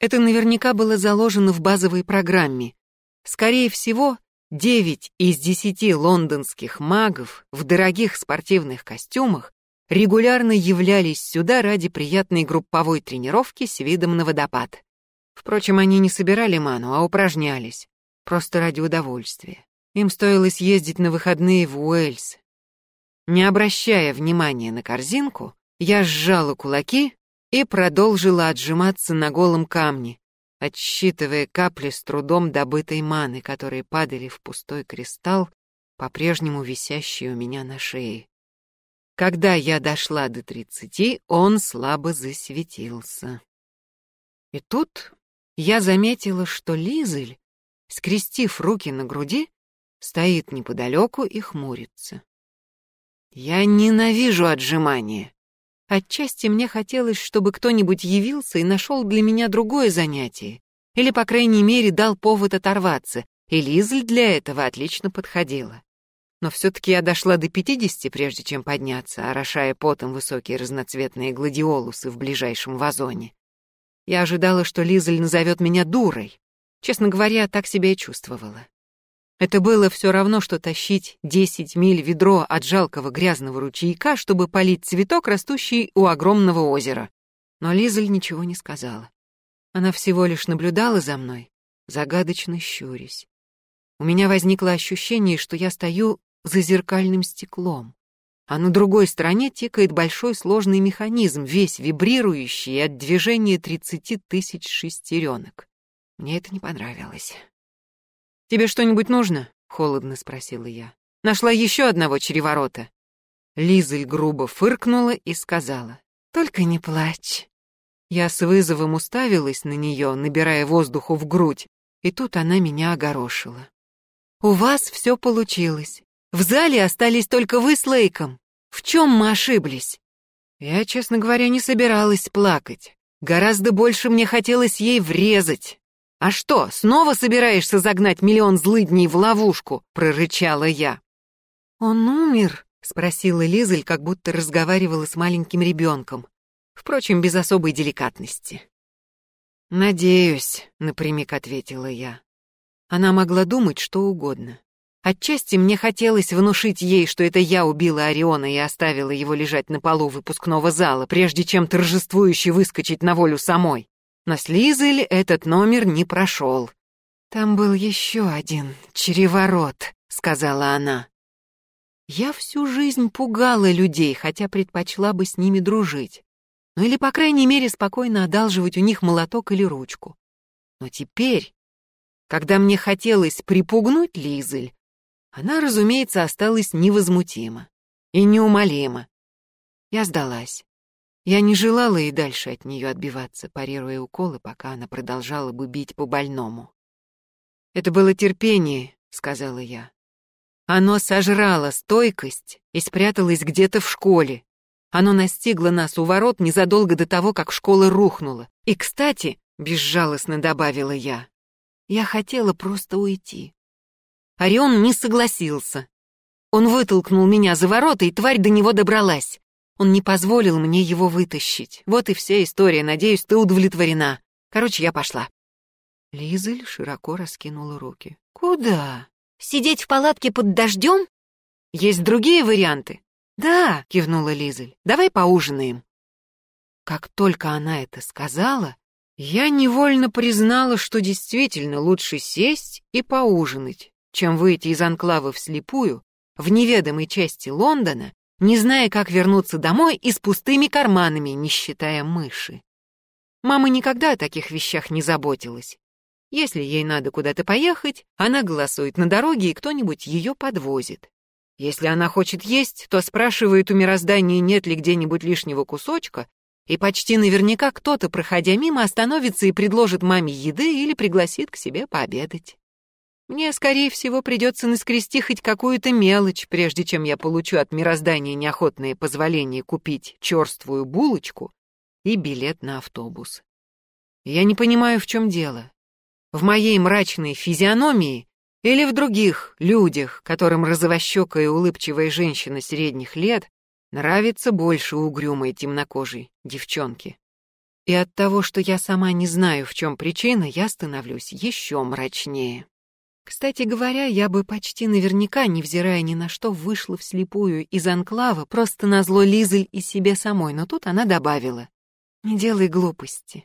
Это наверняка было заложено в базовой программе. Скорее всего, девять из десяти лондонских магов в дорогих спортивных костюмах регулярно являлись сюда ради приятной групповой тренировки с видом на водопад. Впрочем, они не собирали ману, а упражнялись, просто ради удовольствия. Им стоило съездить на выходные в Уэльс. Не обращая внимания на корзинку, я сжала кулаки и продолжила отжиматься на голом камне, отсчитывая капли с трудом добытой маны, которые падали в пустой кристалл, по-прежнему висящий у меня на шее. Когда я дошла до тридцати, он слабо засветился. И тут я заметила, что Лизель, скрестив руки на груди, стоит неподалеку и хмурится. Я ненавижу отжимания. Отчасти мне хотелось, чтобы кто-нибудь явился и нашел для меня другое занятие, или, по крайней мере, дал повод оторваться, и Лизель для этого отлично подходила. Но все-таки я дошла до пятидесяти, прежде чем подняться, орошая потом высокие разноцветные гладиолусы в ближайшем вазоне. Я ожидала, что Лизель назовет меня дурой. Честно говоря, так себя и чувствовала. Это было все равно, что тащить десять миль ведро от жалкого грязного ручейка, чтобы полить цветок, растущий у огромного озера. Но Лизель ничего не сказала. Она всего лишь наблюдала за мной, загадочно щурясь. У меня возникло ощущение, что я стою за зеркальным стеклом, а на другой стороне тикает большой сложный механизм, весь вибрирующий от движения тридцати тысяч шестеренок. Мне это не понравилось. «Тебе что-нибудь нужно?» — холодно спросила я. «Нашла еще одного череворота». Лизель грубо фыркнула и сказала. «Только не плачь». Я с вызовом уставилась на нее, набирая воздуху в грудь, и тут она меня огорошила. «У вас все получилось. В зале остались только вы с Лейком. В чем мы ошиблись? Я, честно говоря, не собиралась плакать. Гораздо больше мне хотелось ей врезать. «А что, снова собираешься загнать миллион злыдней в ловушку?» — прорычала я. «Он умер?» — спросила Лизель, как будто разговаривала с маленьким ребенком. Впрочем, без особой деликатности. «Надеюсь», — напрямик ответила я. Она могла думать что угодно. Отчасти мне хотелось внушить ей, что это я убила Ориона и оставила его лежать на полу выпускного зала, прежде чем торжествующе выскочить на волю самой. Но с Лизель этот номер не прошел. «Там был еще один череворот», — сказала она. Я всю жизнь пугала людей, хотя предпочла бы с ними дружить. Ну или, по крайней мере, спокойно одалживать у них молоток или ручку. Но теперь, когда мне хотелось припугнуть Лизель, она, разумеется, осталась невозмутима и неумолима. Я сдалась. Я не желала и дальше от нее отбиваться, парируя уколы, пока она продолжала бы бить по больному. «Это было терпение», — сказала я. «Оно сожрало стойкость и спряталось где-то в школе. Оно настигло нас у ворот незадолго до того, как школа рухнула. И, кстати, — безжалостно добавила я, — я хотела просто уйти. Орион не согласился. Он вытолкнул меня за ворота, и тварь до него добралась. Он не позволил мне его вытащить. Вот и вся история. Надеюсь, ты удовлетворена. Короче, я пошла. Лизель широко раскинула руки. Куда? Сидеть в палатке под дождем? Есть другие варианты? Да, кивнула Лизель. Давай поужинаем. Как только она это сказала, я невольно признала, что действительно лучше сесть и поужинать, чем выйти из анклава вслепую в неведомой части Лондона, не зная, как вернуться домой и с пустыми карманами, не считая мыши. Мама никогда о таких вещах не заботилась. Если ей надо куда-то поехать, она голосует на дороге, и кто-нибудь ее подвозит. Если она хочет есть, то спрашивает у мироздания, нет ли где-нибудь лишнего кусочка, и почти наверняка кто-то, проходя мимо, остановится и предложит маме еды или пригласит к себе пообедать. Мне, скорее всего, придется наскрести хоть какую-то мелочь, прежде чем я получу от мироздания неохотное позволение купить черствую булочку и билет на автобус. Я не понимаю, в чем дело. В моей мрачной физиономии или в других людях, которым розовощекая и улыбчивая женщина средних лет нравится больше угрюмой темнокожей девчонки. И от того, что я сама не знаю, в чем причина, я становлюсь еще мрачнее. Кстати говоря, я бы почти наверняка, невзирая ни на что, вышла вслепую из анклава просто назло Лизель и себе самой, но тут она добавила. «Не делай глупости.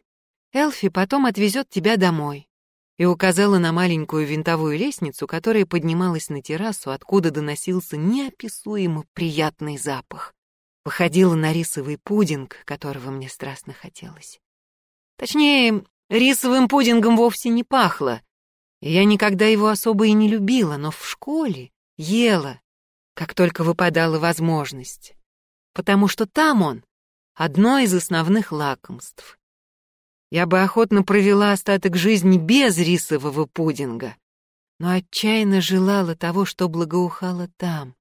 Элфи потом отвезет тебя домой и указала на маленькую винтовую лестницу, которая поднималась на террасу, откуда доносился неописуемо приятный запах. Походила на рисовый пудинг, которого мне страстно хотелось. Точнее, рисовым пудингом вовсе не пахло. Я никогда его особо и не любила, но в школе ела, как только выпадала возможность. Потому что там он — одно из основных лакомств. Я бы охотно провела остаток жизни без рисового пудинга, но отчаянно желала того, что благоухало там,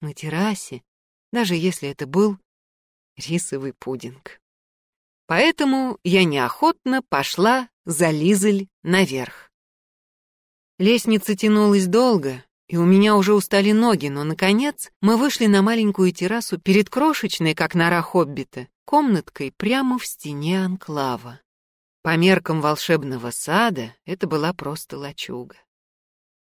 на террасе, даже если это был рисовый пудинг. Поэтому я неохотно пошла за Лизель наверх. Лестница тянулась долго, и у меня уже устали ноги, но, наконец, мы вышли на маленькую террасу перед крошечной, как нора Хоббита, комнаткой прямо в стене анклава. По меркам волшебного сада это была просто лачуга.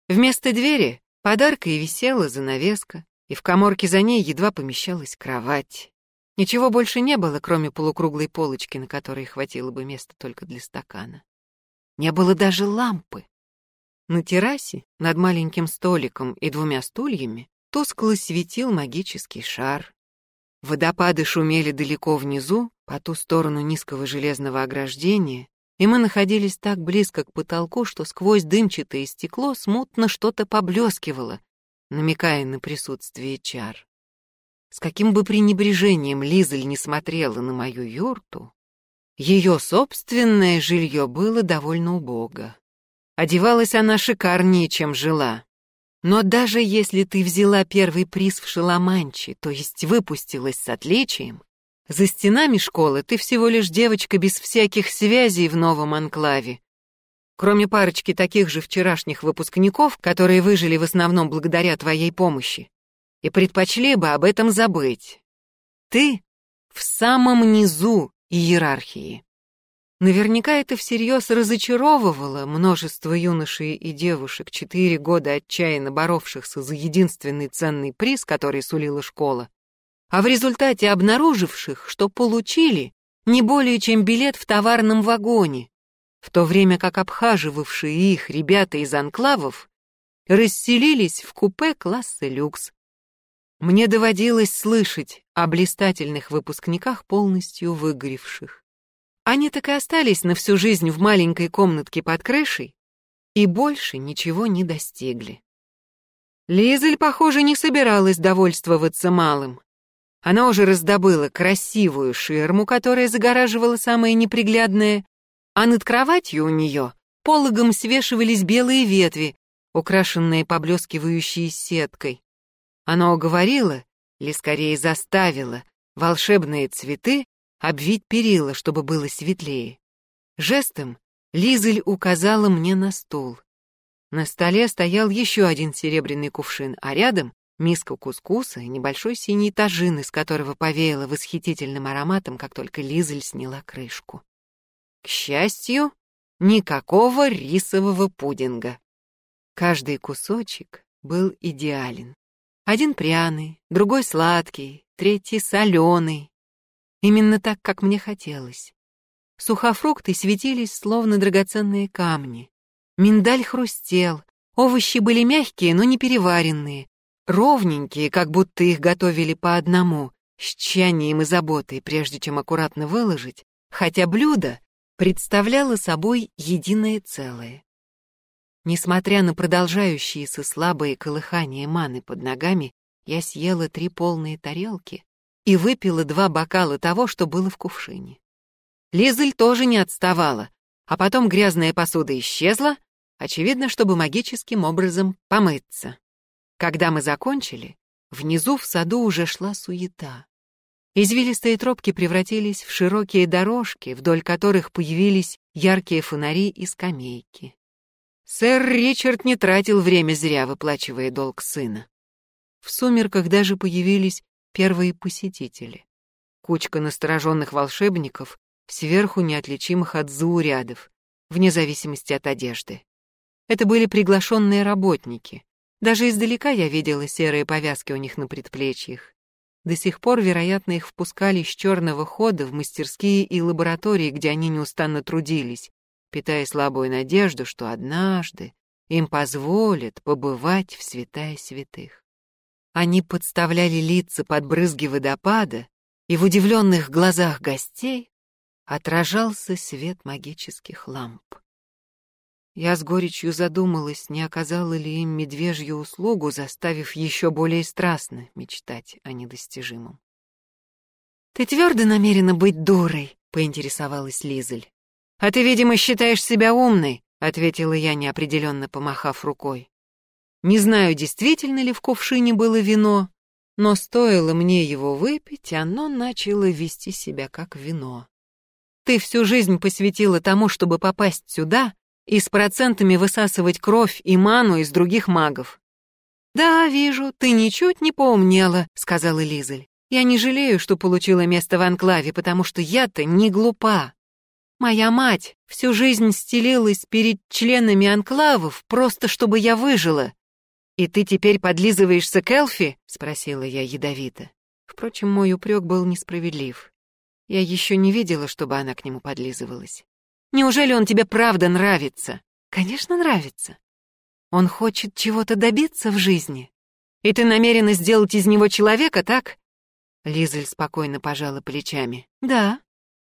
Вместо двери подарка и висела занавеска, и в коморке за ней едва помещалась кровать. Ничего больше не было, кроме полукруглой полочки, на которой хватило бы места только для стакана. Не было даже лампы. На террасе, над маленьким столиком и двумя стульями, тускло светил магический шар. Водопады шумели далеко внизу, по ту сторону низкого железного ограждения, и мы находились так близко к потолку, что сквозь дымчатое стекло смутно что-то поблескивало, намекая на присутствие чар. С каким бы пренебрежением Лизель не смотрела на мою юрту, ее собственное жилье было довольно убого. Одевалась она шикарнее, чем жила. Но даже если ты взяла первый приз в Шаламанче, то есть выпустилась с отличием, за стенами школы ты всего лишь девочка без всяких связей в новом анклаве. Кроме парочки таких же вчерашних выпускников, которые выжили в основном благодаря твоей помощи, и предпочли бы об этом забыть. Ты в самом низу иерархии. Наверняка это всерьез разочаровывало множество юношей и девушек, четыре года отчаянно боровшихся за единственный ценный приз, который сулила школа, а в результате обнаруживших, что получили не более чем билет в товарном вагоне, в то время как обхаживавшие их ребята из анклавов расселились в купе класса люкс. Мне доводилось слышать о блистательных выпускниках, полностью выгоревших. Они так и остались на всю жизнь в маленькой комнатке под крышей и больше ничего не достигли. Лизель, похоже, не собиралась довольствоваться малым. Она уже раздобыла красивую ширму, которая загораживала самое неприглядное, а над кроватью у нее пологом свешивались белые ветви, украшенные поблескивающей сеткой. Она уговорила, или скорее заставила, волшебные цветы обвить перила, чтобы было светлее. Жестом Лизель указала мне на стул. На столе стоял еще один серебряный кувшин, а рядом миска кускуса и небольшой синий тажин, из которого повеяло восхитительным ароматом, как только Лизель сняла крышку. К счастью, никакого рисового пудинга. Каждый кусочек был идеален. Один пряный, другой сладкий, третий соленый. Именно так, как мне хотелось. Сухофрукты светились, словно драгоценные камни. Миндаль хрустел, овощи были мягкие, но не переваренные, ровненькие, как будто их готовили по одному, с тщанием и заботой, прежде чем аккуратно выложить, хотя блюдо представляла собой единое целое. Несмотря на продолжающиеся слабые колыхания маны под ногами, я съела три полные тарелки и выпила два бокала того, что было в кувшине. Лизель тоже не отставала, а потом грязная посуда исчезла, очевидно, чтобы магическим образом помыться. Когда мы закончили, внизу в саду уже шла суета. Извилистые тропки превратились в широкие дорожки, вдоль которых появились яркие фонари и скамейки. Сэр Ричард не тратил время зря, выплачивая долг сына. В сумерках даже появились первые посетители. Кучка настороженных волшебников, сверху неотличимых от заурядов, вне зависимости от одежды. Это были приглашенные работники. Даже издалека я видела серые повязки у них на предплечьях. До сих пор, вероятно, их впускали с черного хода в мастерские и лаборатории, где они неустанно трудились, питая слабую надежду, что однажды им позволят побывать в святая святых. Они подставляли лица под брызги водопада, и в удивленных глазах гостей отражался свет магических ламп. Я с горечью задумалась, не оказала ли им медвежью услугу, заставив еще более страстно мечтать о недостижимом. «Ты твердо намерена быть дурой?» — поинтересовалась Лизель. «А ты, видимо, считаешь себя умной», — ответила я, неопределенно помахав рукой. Не знаю, действительно ли в кувшине было вино, но стоило мне его выпить, оно начало вести себя как вино. Ты всю жизнь посвятила тому, чтобы попасть сюда, и с процентами высасывать кровь и ману из других магов. «Да, вижу, ты ничуть не поумнела», — сказала Лизель. «Я не жалею, что получила место в анклаве, потому что я-то не глупа. Моя мать всю жизнь стелилась перед членами анклавов, просто чтобы я выжила. И ты теперь подлизываешься к Элфи?» — спросила я ядовито. Впрочем, мой упрек был несправедлив. Я еще не видела, чтобы она к нему подлизывалась. Неужели он тебе правда нравится? Конечно, нравится. Он хочет чего-то добиться в жизни. И ты намерена сделать из него человека, так? Лизель спокойно пожала плечами. Да.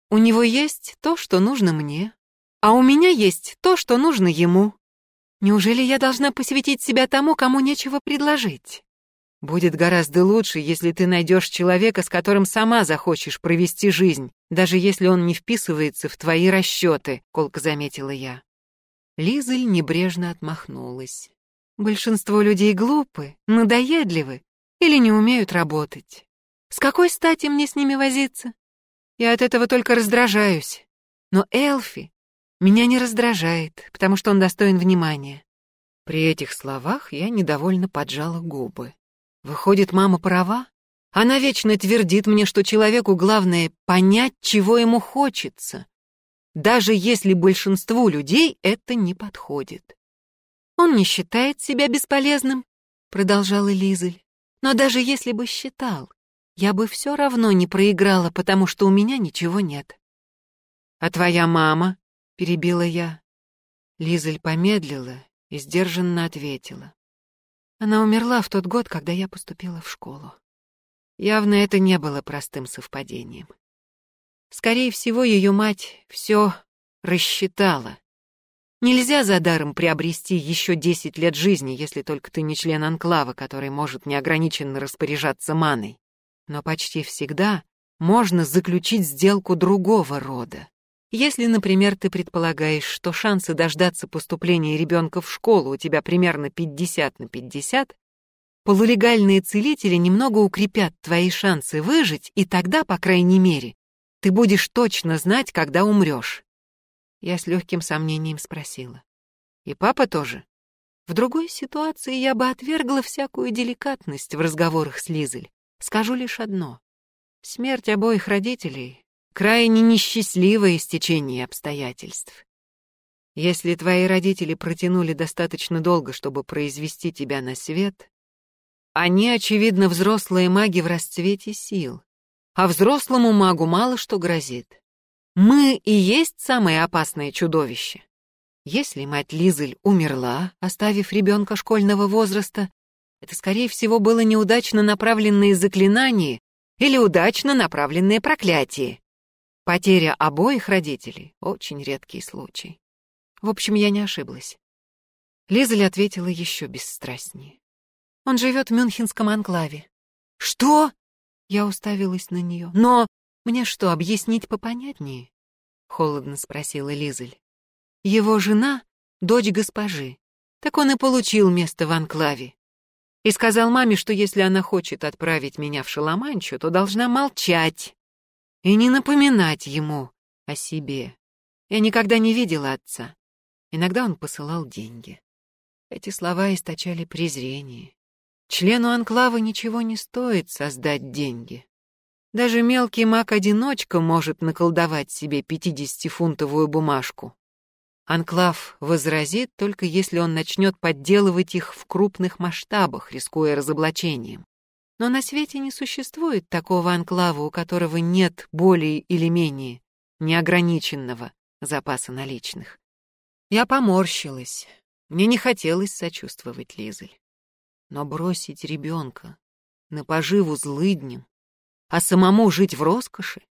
У него есть то, что нужно мне. А у меня есть то, что нужно ему. Неужели я должна посвятить себя тому, кому нечего предложить? Будет гораздо лучше, если ты найдешь человека, с которым сама захочешь провести жизнь, даже если он не вписывается в твои расчеты», — колко заметила я. Лизель небрежно отмахнулась. «Большинство людей глупы, надоедливы или не умеют работать. С какой стати мне с ними возиться? Я от этого только раздражаюсь. Но Элфи меня не раздражает, потому что он достоин внимания». При этих словах я недовольно поджала губы. Выходит, мама права? Она вечно твердит мне, что человеку главное понять, чего ему хочется, даже если большинству людей это не подходит. Он не считает себя бесполезным, продолжала Лизель. Но даже если бы считал, я бы все равно не проиграла, потому что у меня ничего нет. А твоя мама? Перебила я. Лизель помедлила и сдержанно ответила. Она умерла в тот год, когда я поступила в школу. Явно это не было простым совпадением. Скорее всего, ее мать все рассчитала. Нельзя за даром приобрести еще десять лет жизни, если только ты не член анклава, который может неограниченно распоряжаться маной. Но почти всегда можно заключить сделку другого рода. Если, например, ты предполагаешь, что шансы дождаться поступления ребенка в школу у тебя примерно 50 на 50, полулегальные целители немного укрепят твои шансы выжить, и тогда, по крайней мере, ты будешь точно знать, когда умрешь. Я с легким сомнением спросила. И папа тоже? В другой ситуации я бы отвергла всякую деликатность в разговорах с Лизель. Скажу лишь одно. Смерть обоих родителей крайне несчастливое стечение обстоятельств. Если твои родители протянули достаточно долго, чтобы произвести тебя на свет, они, очевидно, взрослые маги в расцвете сил, а взрослому магу мало что грозит. Мы и есть самое опасное чудовище. Если мать Лизель умерла, оставив ребенка школьного возраста, это, скорее всего, было неудачно направленное заклинание или удачно направленное проклятие. Потеря обоих родителей — очень редкий случай. В общем, я не ошиблась. Лизель ответила еще бесстрастнее. Он живет в Мюнхенском анклаве. Что? Я уставилась на нее. Но мне что, объяснить попонятнее? Холодно спросила Лизель. Его жена — дочь госпожи. Так он и получил место в анклаве. И сказал маме, что если она хочет отправить меня в Шаламанчу, то должна молчать и не напоминать ему о себе. Я никогда не видела отца. Иногда он посылал деньги. Эти слова источали презрение. Члену анклава ничего не стоит создать деньги. Даже мелкий маг-одиночка может наколдовать себе пятидесятифунтовую бумажку. Анклав возразит, только если он начнет подделывать их в крупных масштабах, рискуя разоблачением. Но на свете не существует такого анклава, у которого нет более или менее неограниченного запаса наличных. Я поморщилась. Мне не хотелось сочувствовать Лизель. Но бросить ребенка на поживу злыднем, а самому жить в роскоши?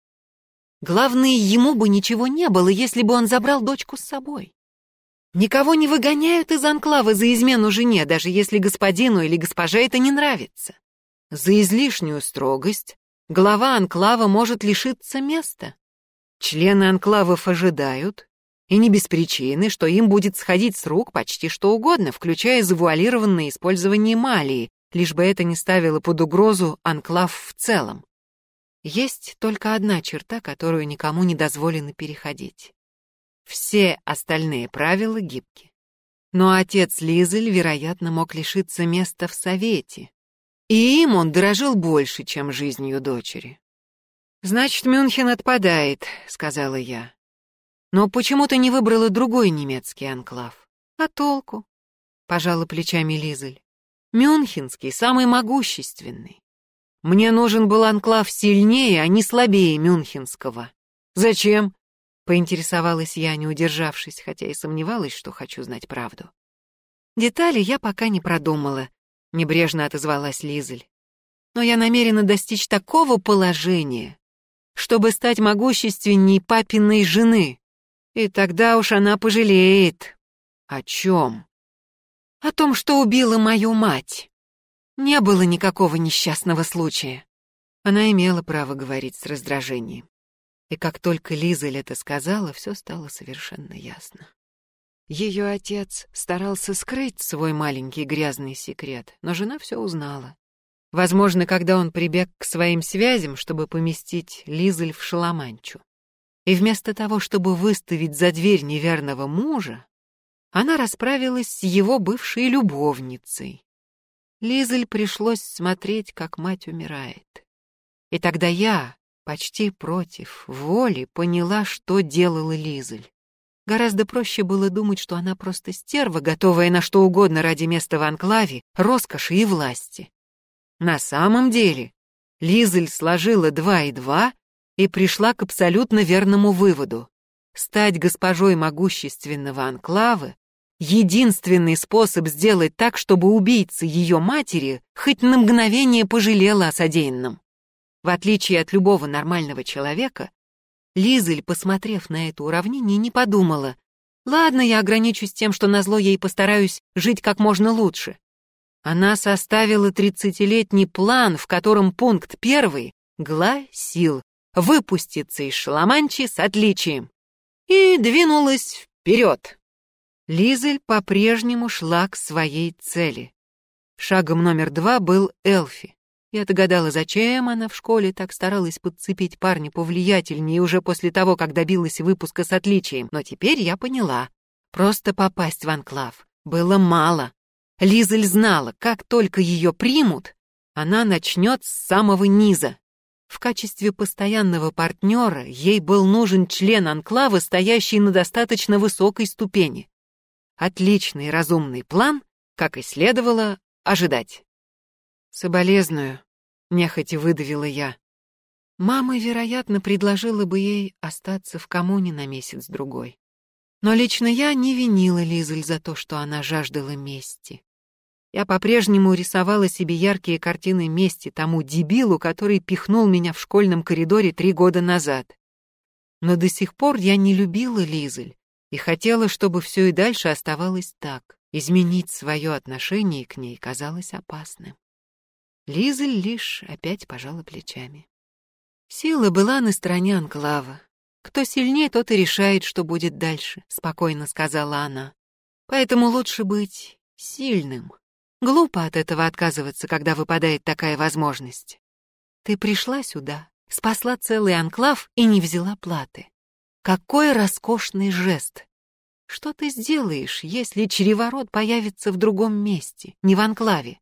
Главное, ему бы ничего не было, если бы он забрал дочку с собой. Никого не выгоняют из анклава за измену жене, даже если господину или госпоже это не нравится. За излишнюю строгость глава анклава может лишиться места. Члены анклавов ожидают, и не без причины, что им будет сходить с рук почти что угодно, включая завуалированное использование малии, лишь бы это не ставило под угрозу анклав в целом. Есть только одна черта, которую никому не дозволено переходить. Все остальные правила гибки. Но отец Лизель, вероятно, мог лишиться места в совете, и им он дорожил больше, чем жизнью дочери. «Значит, Мюнхен отпадает», — сказала я. Но почему ты не выбрала другой немецкий анклав? А толку? Пожала плечами Лизель. Мюнхенский, самый могущественный. Мне нужен был анклав сильнее, а не слабее Мюнхенского. Зачем? Поинтересовалась я, не удержавшись, хотя и сомневалась, что хочу знать правду. Детали я пока не продумала, небрежно отозвалась Лизель. Но я намерена достичь такого положения, чтобы стать могущественней папиной жены. И тогда уж она пожалеет. О чем? О том, что убила мою мать. Не было никакого несчастного случая. Она имела право говорить с раздражением. И как только Лизель это сказала, все стало совершенно ясно. Ее отец старался скрыть свой маленький грязный секрет, но жена все узнала. Возможно, когда он прибег к своим связям, чтобы поместить Лизель в Шаламанчу. И вместо того, чтобы выставить за дверь неверного мужа, она расправилась с его бывшей любовницей. Лизель пришлось смотреть, как мать умирает. И тогда я, почти против воли, поняла, что делала Лизель. Гораздо проще было думать, что она просто стерва, готовая на что угодно ради места в анклаве, роскоши и власти. На самом деле, Лизель сложила два и два и пришла к абсолютно верному выводу. Стать госпожой могущественного анклава — единственный способ сделать так, чтобы убийца ее матери хоть на мгновение пожалела о содеянном. В отличие от любого нормального человека, Лизель, посмотрев на это уравнение, не подумала, «Ладно, я ограничусь тем, что назло ей постараюсь жить как можно лучше». Она составила тридцатилетний план, в котором пункт первый гласил выпуститься из шаламанчи с отличием. И двинулась вперед. Лизель по-прежнему шла к своей цели. Шагом номер два был Элфи. Я догадала, зачем она в школе так старалась подцепить парня повлиятельнее уже после того, как добилась выпуска с отличием. Но теперь я поняла. Просто попасть в анклав было мало. Лизель знала, как только ее примут, она начнет с самого низа. В качестве постоянного партнера ей был нужен член анклава, стоящий на достаточно высокой ступени. Отличный разумный план, как и следовало ожидать. «Соболезную», — нехотя выдавила я. Мама, вероятно, предложила бы ей остаться в коммуне на месяц-другой. Но лично я не винила Лизель за то, что она жаждала мести. Я по-прежнему рисовала себе яркие картины мести тому дебилу, который пихнул меня в школьном коридоре три года назад. Но до сих пор я не любила Лизель и хотела, чтобы все и дальше оставалось так. Изменить свое отношение к ней казалось опасным. Лизель лишь опять пожала плечами. Сила была на стороне Анклава. Кто сильнее, тот и решает, что будет дальше, спокойно сказала она. Поэтому лучше быть сильным. Глупо от этого отказываться, когда выпадает такая возможность. Ты пришла сюда, спасла целый анклав и не взяла платы. Какой роскошный жест! Что ты сделаешь, если череворот появится в другом месте, не в анклаве?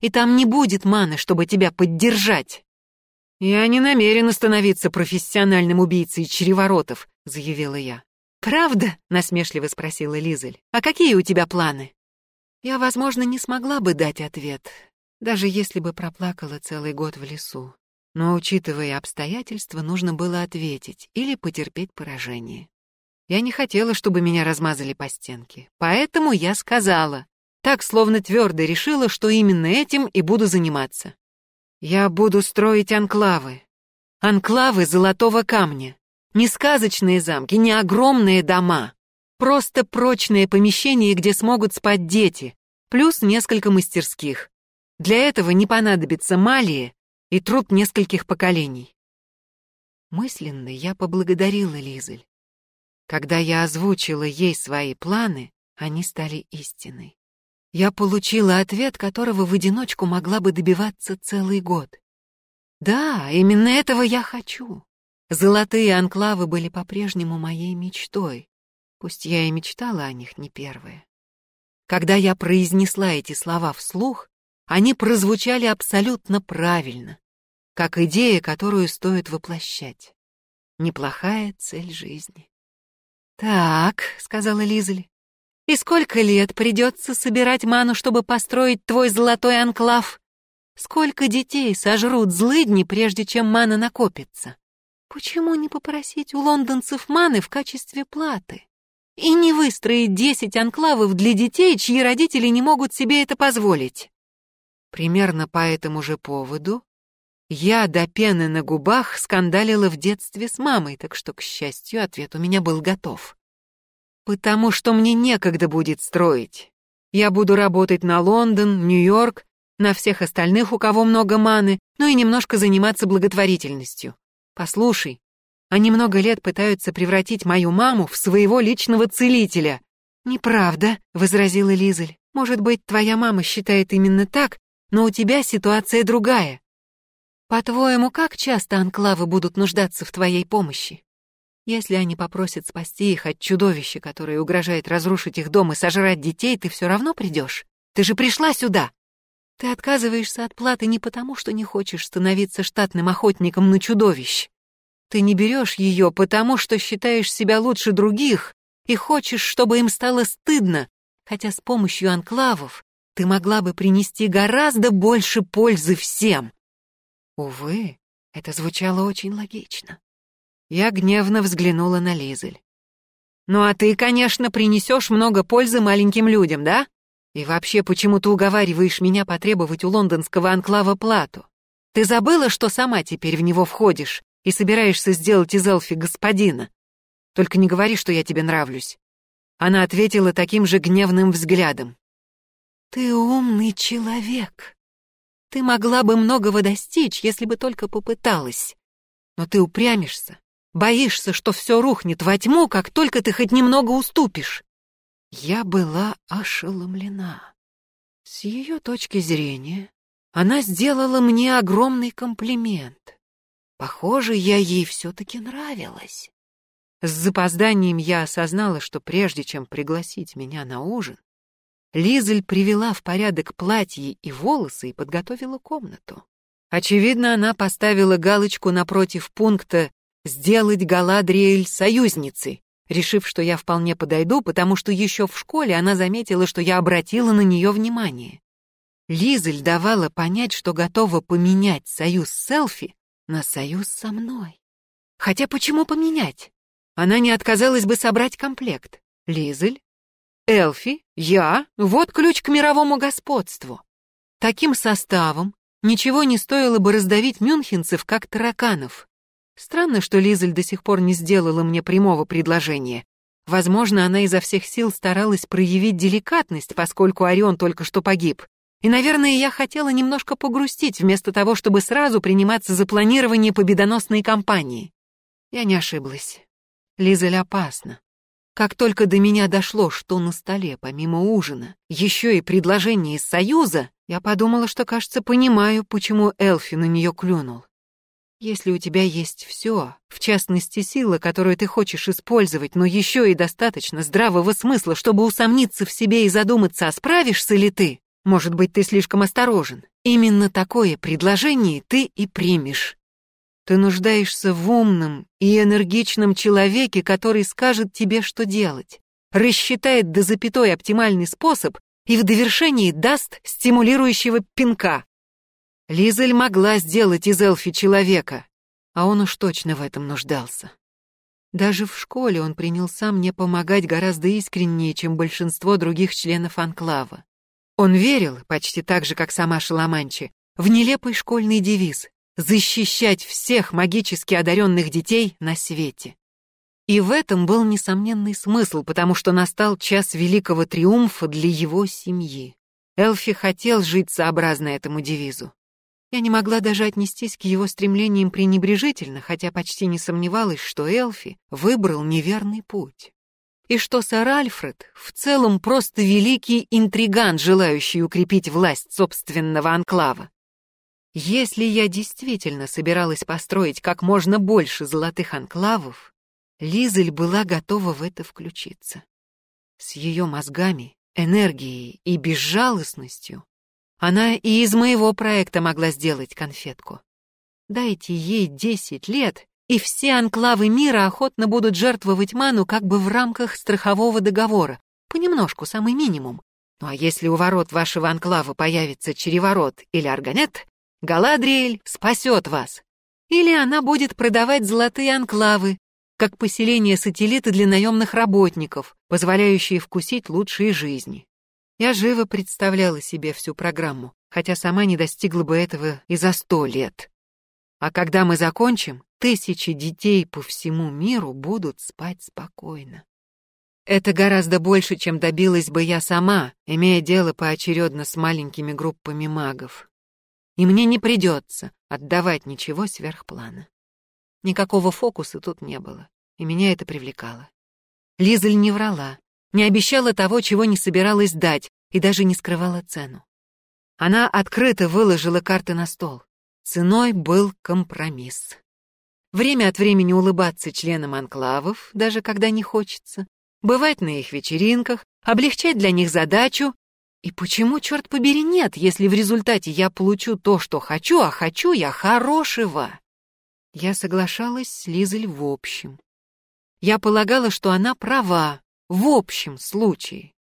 И там не будет маны, чтобы тебя поддержать. «Я не намерена становиться профессиональным убийцей череворотов», — заявила я. «Правда?» — насмешливо спросила Лизель. «А какие у тебя планы?» Я, возможно, не смогла бы дать ответ, даже если бы проплакала целый год в лесу. Но, учитывая обстоятельства, нужно было ответить или потерпеть поражение. Я не хотела, чтобы меня размазали по стенке, поэтому я сказала, так словно твердо решила, что именно этим и буду заниматься. Я буду строить анклавы. Анклавы золотого камня. Не сказочные замки, не огромные дома. Просто прочные помещения, где смогут спать дети, плюс несколько мастерских. Для этого не понадобится малия и труд нескольких поколений. Мысленно я поблагодарила Лизель. Когда я озвучила ей свои планы, они стали истиной я получила ответ, которого в одиночку могла бы добиваться целый год. Да, именно этого я хочу. Золотые анклавы были по-прежнему моей мечтой, пусть я и мечтала о них не первая. Когда я произнесла эти слова вслух, они прозвучали абсолютно правильно, как идея, которую стоит воплощать. Неплохая цель жизни. «Так», — сказала Лизель, и сколько лет придется собирать ману, чтобы построить твой золотой анклав? Сколько детей сожрут злыдни, прежде чем мана накопится? Почему не попросить у лондонцев маны в качестве платы? И не выстроить десять анклавов для детей, чьи родители не могут себе это позволить? Примерно по этому же поводу я до пены на губах скандалила в детстве с мамой, так что, к счастью, ответ у меня был готов. Потому что мне некогда будет строить. Я буду работать на Лондон, Нью-Йорк, на всех остальных, у кого много маны, ну и немножко заниматься благотворительностью. Послушай, они много лет пытаются превратить мою маму в своего личного целителя. Неправда, возразила Лизель. Может быть, твоя мама считает именно так, но у тебя ситуация другая. По-твоему, как часто анклавы будут нуждаться в твоей помощи? Если они попросят спасти их от чудовища, которое угрожает разрушить их дом и сожрать детей, ты все равно придешь. Ты же пришла сюда. Ты отказываешься от платы не потому, что не хочешь становиться штатным охотником на чудовищ. Ты не берешь ее потому, что считаешь себя лучше других и хочешь, чтобы им стало стыдно, хотя с помощью анклавов ты могла бы принести гораздо больше пользы всем. Увы, это звучало очень логично. Я гневно взглянула на Лизель. «Ну а ты, конечно, принесешь много пользы маленьким людям, да? И вообще, почему ты уговариваешь меня потребовать у лондонского анклава плату? Ты забыла, что сама теперь в него входишь и собираешься сделать из Элфи господина? Только не говори, что я тебе нравлюсь». Она ответила таким же гневным взглядом. «Ты умный человек. Ты могла бы многого достичь, если бы только попыталась. Но ты упрямишься Боишься, что все рухнет во тьму, как только ты хоть немного уступишь. Я была ошеломлена. С ее точки зрения, она сделала мне огромный комплимент. Похоже, я ей все-таки нравилась. С запозданием я осознала, что прежде чем пригласить меня на ужин, Лизель привела в порядок платье и волосы и подготовила комнату. Очевидно, она поставила галочку напротив пункта сделать Галадриэль союзницей, решив, что я вполне подойду, потому что еще в школе она заметила, что я обратила на нее внимание. Лизель давала понять, что готова поменять союз Селфи на союз со мной. Хотя почему поменять? Она не отказалась бы собрать комплект. Лизель, Элфи, я — вот ключ к мировому господству. Таким составом ничего не стоило бы раздавить мюнхенцев, как тараканов. Странно, что Лизель до сих пор не сделала мне прямого предложения. Возможно, она изо всех сил старалась проявить деликатность, поскольку Орион только что погиб. И, наверное, я хотела немножко погрустить, вместо того, чтобы сразу приниматься за планирование победоносной кампании. Я не ошиблась. Лизель опасна. Как только до меня дошло, что на столе, помимо ужина, еще и предложение из Союза, я подумала, что, кажется, понимаю, почему Элфи на нее клюнул. Если у тебя есть все, в частности сила, которую ты хочешь использовать, но еще и достаточно здравого смысла, чтобы усомниться в себе и задуматься, а справишься ли ты, может быть, ты слишком осторожен. Именно такое предложение ты и примешь. Ты нуждаешься в умном и энергичном человеке, который скажет тебе, что делать, рассчитает до запятой оптимальный способ и в довершении даст стимулирующего пинка. Лизель могла сделать из Элфи человека, а он уж точно в этом нуждался. Даже в школе он принялся мне помогать гораздо искреннее, чем большинство других членов анклава. Он верил, почти так же, как сама Шаламанчи, в нелепый школьный девиз «защищать всех магически одаренных детей на свете». И в этом был несомненный смысл, потому что настал час великого триумфа для его семьи. Элфи хотел жить сообразно этому девизу. Я не могла даже отнестись к его стремлениям пренебрежительно, хотя почти не сомневалась, что Элфи выбрал неверный путь. И что сэр Альфред в целом просто великий интриган, желающий укрепить власть собственного анклава. Если я действительно собиралась построить как можно больше золотых анклавов, Лизель была готова в это включиться. С ее мозгами, энергией и безжалостностью она и из моего проекта могла сделать конфетку. Дайте ей десять лет, и все анклавы мира охотно будут жертвовать ману как бы в рамках страхового договора, понемножку, самый минимум. Ну а если у ворот вашего анклава появится череворот или органет, Галадриэль спасет вас. Или она будет продавать золотые анклавы, как поселение сателлита для наемных работников, позволяющие вкусить лучшие жизни. Я живо представляла себе всю программу, хотя сама не достигла бы этого и за сто лет. А когда мы закончим, тысячи детей по всему миру будут спать спокойно. Это гораздо больше, чем добилась бы я сама, имея дело поочередно с маленькими группами магов. И мне не придется отдавать ничего сверх плана. Никакого фокуса тут не было, и меня это привлекало. Лизель не врала, не обещала того, чего не собиралась дать, и даже не скрывала цену. Она открыто выложила карты на стол. Ценой был компромисс. Время от времени улыбаться членам анклавов, даже когда не хочется, бывать на их вечеринках, облегчать для них задачу. И почему, черт побери, нет, если в результате я получу то, что хочу, а хочу я хорошего? Я соглашалась с Лизель в общем. Я полагала, что она права, в общем случае.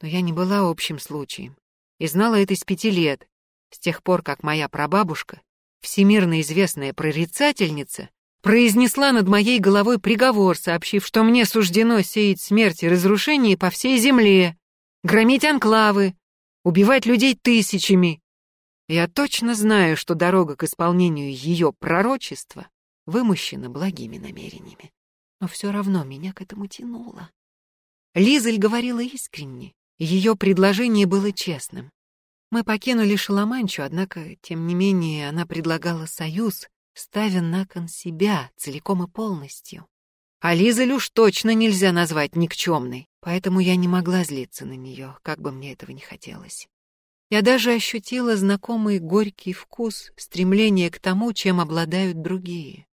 Но я не была общим случаем и знала это с пяти лет, с тех пор, как моя прабабушка, всемирно известная прорицательница, произнесла над моей головой приговор, сообщив, что мне суждено сеять смерть и разрушение по всей земле, громить анклавы, убивать людей тысячами. Я точно знаю, что дорога к исполнению ее пророчества вымощена благими намерениями. Но все равно меня к этому тянуло. Лизель говорила искренне. Ее предложение было честным. Мы покинули Шаламанчу, однако, тем не менее, она предлагала союз, ставя на кон себя целиком и полностью. А Лизель уж точно нельзя назвать никчемной, поэтому я не могла злиться на нее, как бы мне этого не хотелось. Я даже ощутила знакомый горький вкус стремления к тому, чем обладают другие.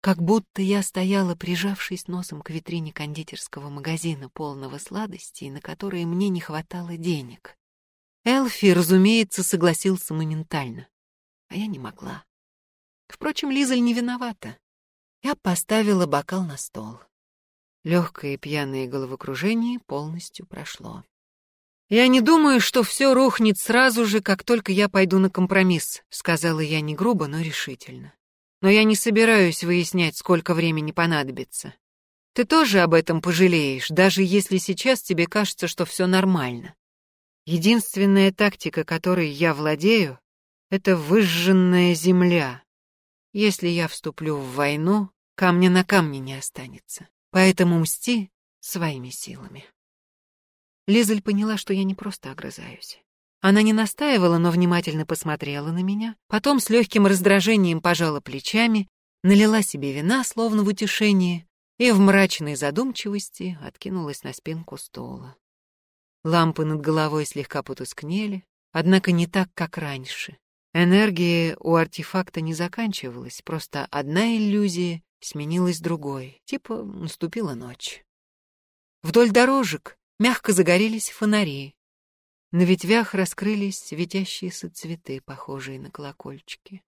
Как будто я стояла, прижавшись носом к витрине кондитерского магазина, полного сладостей, на которые мне не хватало денег. Элфи, разумеется, согласился моментально, а я не могла. Впрочем, Лизель не виновата. Я поставила бокал на стол. Легкое пьяное головокружение полностью прошло. «Я не думаю, что все рухнет сразу же, как только я пойду на компромисс», — сказала я не грубо, но решительно но я не собираюсь выяснять, сколько времени понадобится. Ты тоже об этом пожалеешь, даже если сейчас тебе кажется, что все нормально. Единственная тактика, которой я владею, это выжженная земля. Если я вступлю в войну, камня на камне не останется. Поэтому мсти своими силами. Лизель поняла, что я не просто огрызаюсь. Она не настаивала, но внимательно посмотрела на меня, потом с легким раздражением пожала плечами, налила себе вина, словно в утешении, и в мрачной задумчивости откинулась на спинку стула. Лампы над головой слегка потускнели, однако не так, как раньше. Энергия у артефакта не заканчивалась, просто одна иллюзия сменилась другой, типа наступила ночь. Вдоль дорожек мягко загорелись фонари. На ветвях раскрылись светящиеся цветы, похожие на колокольчики.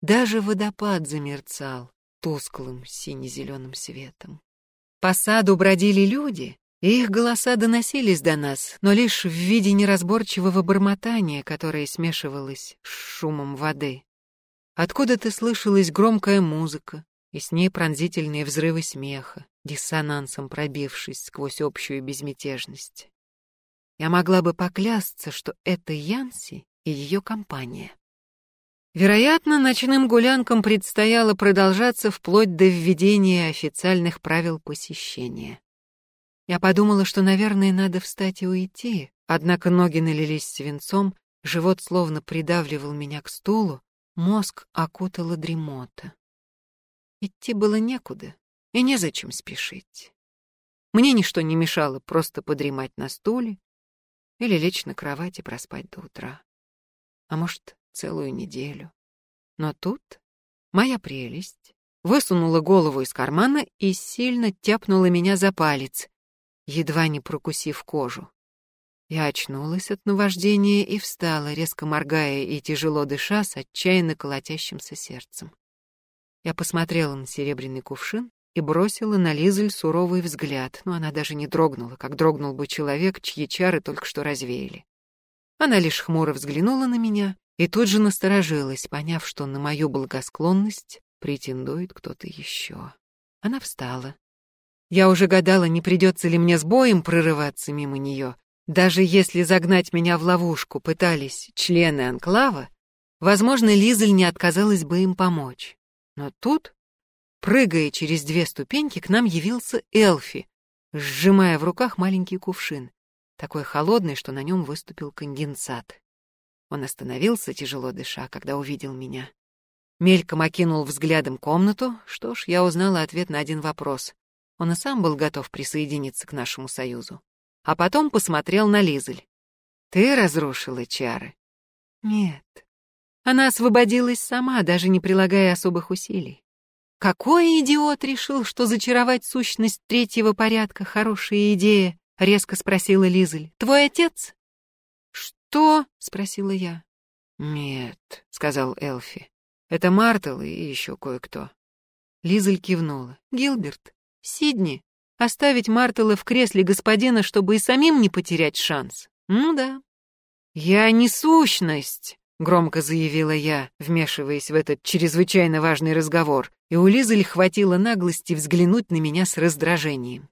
Даже водопад замерцал тусклым сине-зеленым светом. По саду бродили люди, и их голоса доносились до нас, но лишь в виде неразборчивого бормотания, которое смешивалось с шумом воды. Откуда-то слышалась громкая музыка, и с ней пронзительные взрывы смеха, диссонансом пробившись сквозь общую безмятежность. Я могла бы поклясться, что это Янси и ее компания. Вероятно, ночным гулянкам предстояло продолжаться вплоть до введения официальных правил посещения. Я подумала, что, наверное, надо встать и уйти, однако ноги налились свинцом, живот словно придавливал меня к стулу, мозг окутала дремота. Идти было некуда, и незачем спешить. Мне ничто не мешало просто подремать на стуле или лечь на кровать и проспать до утра. А может, целую неделю. Но тут моя прелесть высунула голову из кармана и сильно тяпнула меня за палец, едва не прокусив кожу. Я очнулась от наваждения и встала, резко моргая и тяжело дыша с отчаянно колотящимся сердцем. Я посмотрела на серебряный кувшин и бросила на Лизель суровый взгляд, но она даже не дрогнула, как дрогнул бы человек, чьи чары только что развеяли. Она лишь хмуро взглянула на меня и тут же насторожилась, поняв, что на мою благосклонность претендует кто-то еще. Она встала, я уже гадала, не придется ли мне с боем прорываться мимо нее. Даже если загнать меня в ловушку пытались члены анклава, возможно, Лизель не отказалась бы им помочь. Но тут, прыгая через две ступеньки, к нам явился Элфи, сжимая в руках маленький кувшин, такой холодный, что на нем выступил конденсат. Он остановился, тяжело дыша, когда увидел меня. Мельком окинул взглядом комнату, что ж, я узнала ответ на один вопрос. Он и сам был готов присоединиться к нашему союзу. А потом посмотрел на Лизель. «Ты разрушила чары?» «Нет». Она освободилась сама, даже не прилагая особых усилий. «Какой идиот решил, что зачаровать сущность третьего порядка — хорошая идея?» — резко спросила Лизель. «Твой отец?» «Что?» — спросила я. «Нет», — сказал Элфи. «Это Мартел и еще кое-кто». Лизель кивнула. «Гилберт, Сидни, оставить Мартела в кресле господина, чтобы и самим не потерять шанс. Ну да. Я не сущность, громко заявила я, вмешиваясь в этот чрезвычайно важный разговор, и у Лизель хватило наглости взглянуть на меня с раздражением.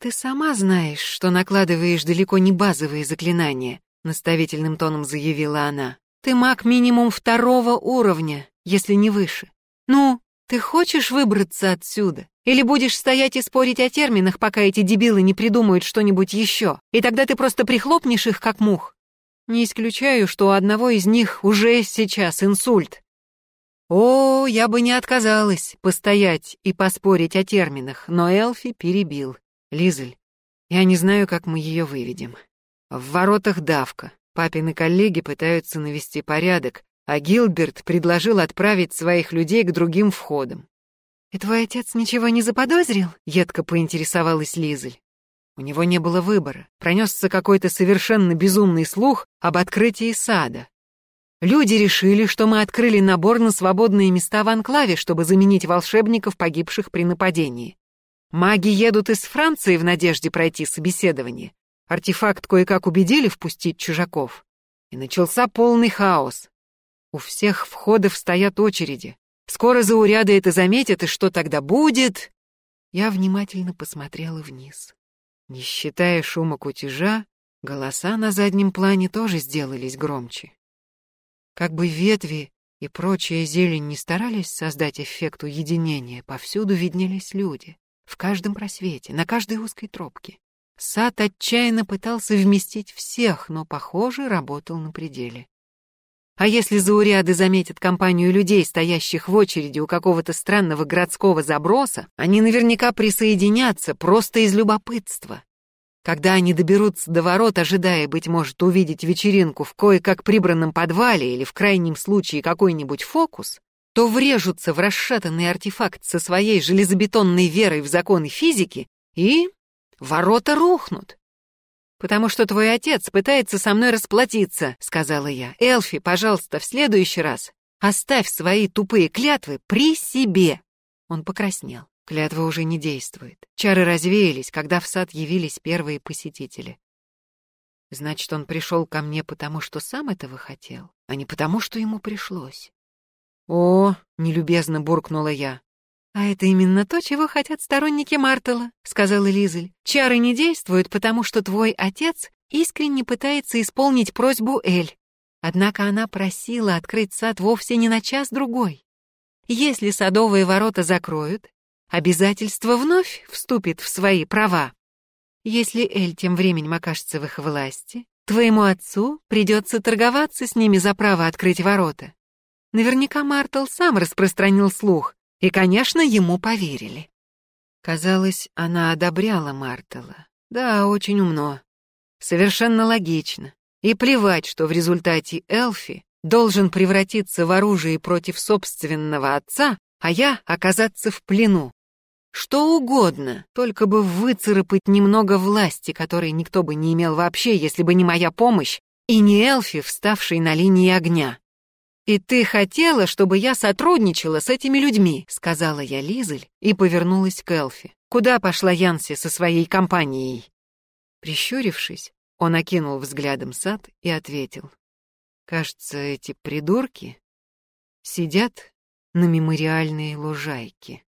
Ты сама знаешь, что накладываешь далеко не базовые заклинания, наставительным тоном заявила она. Ты маг минимум второго уровня, если не выше. Ну, ты хочешь выбраться отсюда? Или будешь стоять и спорить о терминах, пока эти дебилы не придумают что-нибудь еще, и тогда ты просто прихлопнешь их, как мух? Не исключаю, что у одного из них уже сейчас инсульт. О, я бы не отказалась постоять и поспорить о терминах, но Элфи перебил. Лизель, я не знаю, как мы ее выведем. В воротах давка. Папины коллеги пытаются навести порядок, а Гилберт предложил отправить своих людей к другим входам. «И твой отец ничего не заподозрил?» — едко поинтересовалась Лизель. У него не было выбора. Пронесся какой-то совершенно безумный слух об открытии сада. Люди решили, что мы открыли набор на свободные места в анклаве, чтобы заменить волшебников, погибших при нападении. Маги едут из Франции в надежде пройти собеседование. Артефакт кое-как убедили впустить чужаков. И начался полный хаос. У всех входов стоят очереди. Скоро зауряды это заметят, и что тогда будет? Я внимательно посмотрела вниз. Не считая шума кутежа, голоса на заднем плане тоже сделались громче. Как бы ветви и прочая зелень не старались создать эффект уединения, повсюду виднелись люди, в каждом просвете, на каждой узкой тропке. Сад отчаянно пытался вместить всех, но, похоже, работал на пределе. А если зауряды заметят компанию людей, стоящих в очереди у какого-то странного городского заброса, они наверняка присоединятся просто из любопытства. Когда они доберутся до ворот, ожидая, быть может, увидеть вечеринку в кое-как прибранном подвале или в крайнем случае какой-нибудь фокус, то врежутся в расшатанный артефакт со своей железобетонной верой в законы физики и ворота рухнут. «Потому что твой отец пытается со мной расплатиться», — сказала я. «Элфи, пожалуйста, в следующий раз оставь свои тупые клятвы при себе». Он покраснел. Клятва уже не действует. Чары развеялись, когда в сад явились первые посетители. Значит, он пришел ко мне потому, что сам этого хотел, а не потому, что ему пришлось. «О!» — нелюбезно буркнула я. «А это именно то, чего хотят сторонники Мартела», — сказала Лизель. «Чары не действуют, потому что твой отец искренне пытается исполнить просьбу Эль. Однако она просила открыть сад вовсе не на час-другой. Если садовые ворота закроют, обязательство вновь вступит в свои права. Если Эль тем временем окажется в их власти, твоему отцу придется торговаться с ними за право открыть ворота. Наверняка Мартл сам распространил слух, и, конечно, ему поверили. Казалось, она одобряла Мартела. Да, очень умно. Совершенно логично. И плевать, что в результате Элфи должен превратиться в оружие против собственного отца, а я оказаться в плену. Что угодно, только бы выцарапать немного власти, которой никто бы не имел вообще, если бы не моя помощь, и не Элфи, вставший на линии огня. «И ты хотела, чтобы я сотрудничала с этими людьми», — сказала я Лизель и повернулась к Элфи. «Куда пошла Янси со своей компанией?» Прищурившись, он окинул взглядом сад и ответил. «Кажется, эти придурки сидят на мемориальной лужайке».